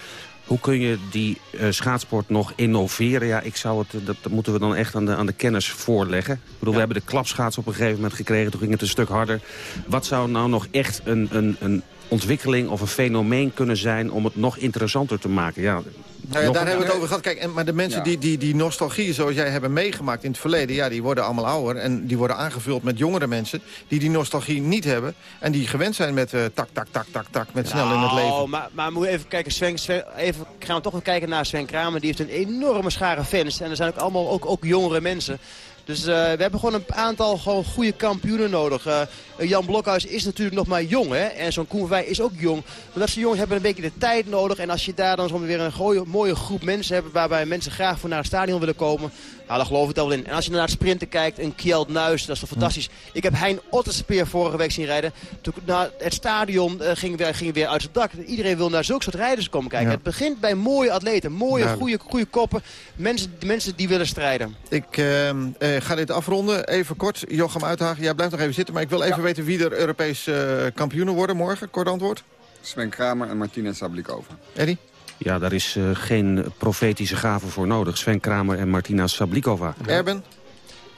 Hoe kun je die eh, schaatsport nog innoveren? Ja, ik zou het, dat, dat moeten we dan echt aan de, aan de kennis voorleggen. Ik bedoel, we hebben de klapschaats op een gegeven moment gekregen. Toen ging het een stuk harder. Wat zou nou nog echt een, een, een ontwikkeling of een fenomeen kunnen zijn... om het nog interessanter te maken? Ja, Nou ja, daar hebben we het over gehad. Kijk, en, maar de mensen Ja. die, die, die nostalgie zoals jij hebben meegemaakt in het verleden... ja, die worden allemaal ouder en die worden aangevuld met jongere mensen... die die nostalgie niet hebben en die gewend zijn met eh, tak, tak, tak, tak, tak... met snel in het leven. Oh, maar, maar moet je even kijken, Sven, Sven, even, gaan we toch even kijken naar Sven Kramer. Die heeft een enorme schare fans. En er zijn ook allemaal ook, ook jongere mensen. Dus uh, we hebben gewoon een aantal gewoon goede kampioenen nodig. Uh, Jan Blokhuis is natuurlijk nog maar jong. Hè? En zo'n Koen is ook jong. Maar dat soort jongens hebben een beetje de tijd nodig. En als je daar dan zo weer een mooie, mooie groep mensen hebt... waarbij mensen graag voor naar het stadion willen komen... Nou, daar geloof ik wel in. En als je naar het sprinten kijkt, een Kjeld Nuis, dat is toch fantastisch. Ik heb Hein Otterspeer vorige week zien rijden. Toen, nou, het stadion uh, ging, weer, ging weer uit het dak. Iedereen wil naar zulke soort rijders komen kijken. Het begint bij mooie atleten, mooie, goede, goede koppen. Mensen, mensen die willen strijden. Ik uh, uh, ga dit afronden. Even kort, Jochem Uithagen, jij blijft nog even zitten. Maar ik wil even weten wie er Europees uh, kampioenen worden morgen. Kort antwoord. Sven Kramer en Martina Sablikova. Eddie? Ja, daar is uh, geen profetische gave voor nodig. Sven Kramer en Martina Sablikova. Erben?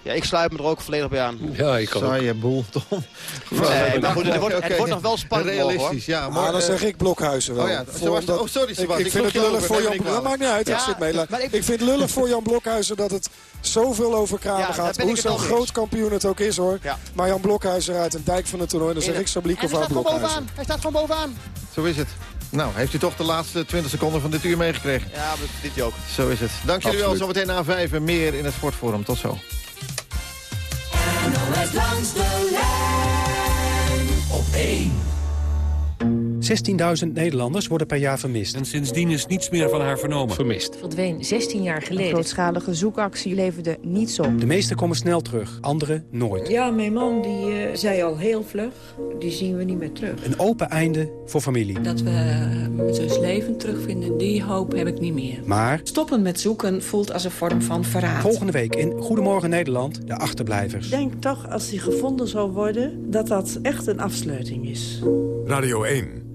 Ja, ik sluit me er ook volledig bij aan. Ja, ik kan Saaie boel, Tom. Nee, maar goed, het wordt, het wordt nog wel spannend Realistisch, ja. Maar, ah, dan zeg ik Blokhuizen wel. Oh, ja, voor, dat, oh sorry, Ik, ik, vind het lullig voor Jan Blokhuizen. maakt niet uit, ja, ik zit mee. Ik, ik vind het lullig voor Jan Blokhuizen dat het zoveel over Kramer ja, gaat. Hoe zo'n groot kampioen het ook is, hoor. Ja. Maar Jan Blokhuizen uit een dijk van het toernooi. Dan zeg ik Sablikova Blokhuizen. Hij staat gewoon bovenaan. Zo is het. Nou, heeft u toch de laatste 20 seconden van dit uur meegekregen? Ja, dit ook. Zo is het. Dank jullie wel. Zometeen na vijf en meer in het Sportforum. Tot zo. NOS langs de lijn op 1. 16.000 Nederlanders worden per jaar vermist. En sindsdien is niets meer van haar vernomen. Vermist. Verdween 16 jaar geleden. Een grootschalige zoekactie leverde niets op. De meesten komen snel terug, anderen nooit. Ja, mijn man die uh, zei al heel vlug, die zien we niet meer terug. Een open einde voor familie. Dat we mijn zus levend terugvinden, die hoop heb ik niet meer. Maar... Stoppen met zoeken voelt als een vorm van verraad. Volgende week in Goedemorgen Nederland, de achterblijvers. Ik denk toch, als die gevonden zou worden, dat dat echt een afsluiting is. Radio 1.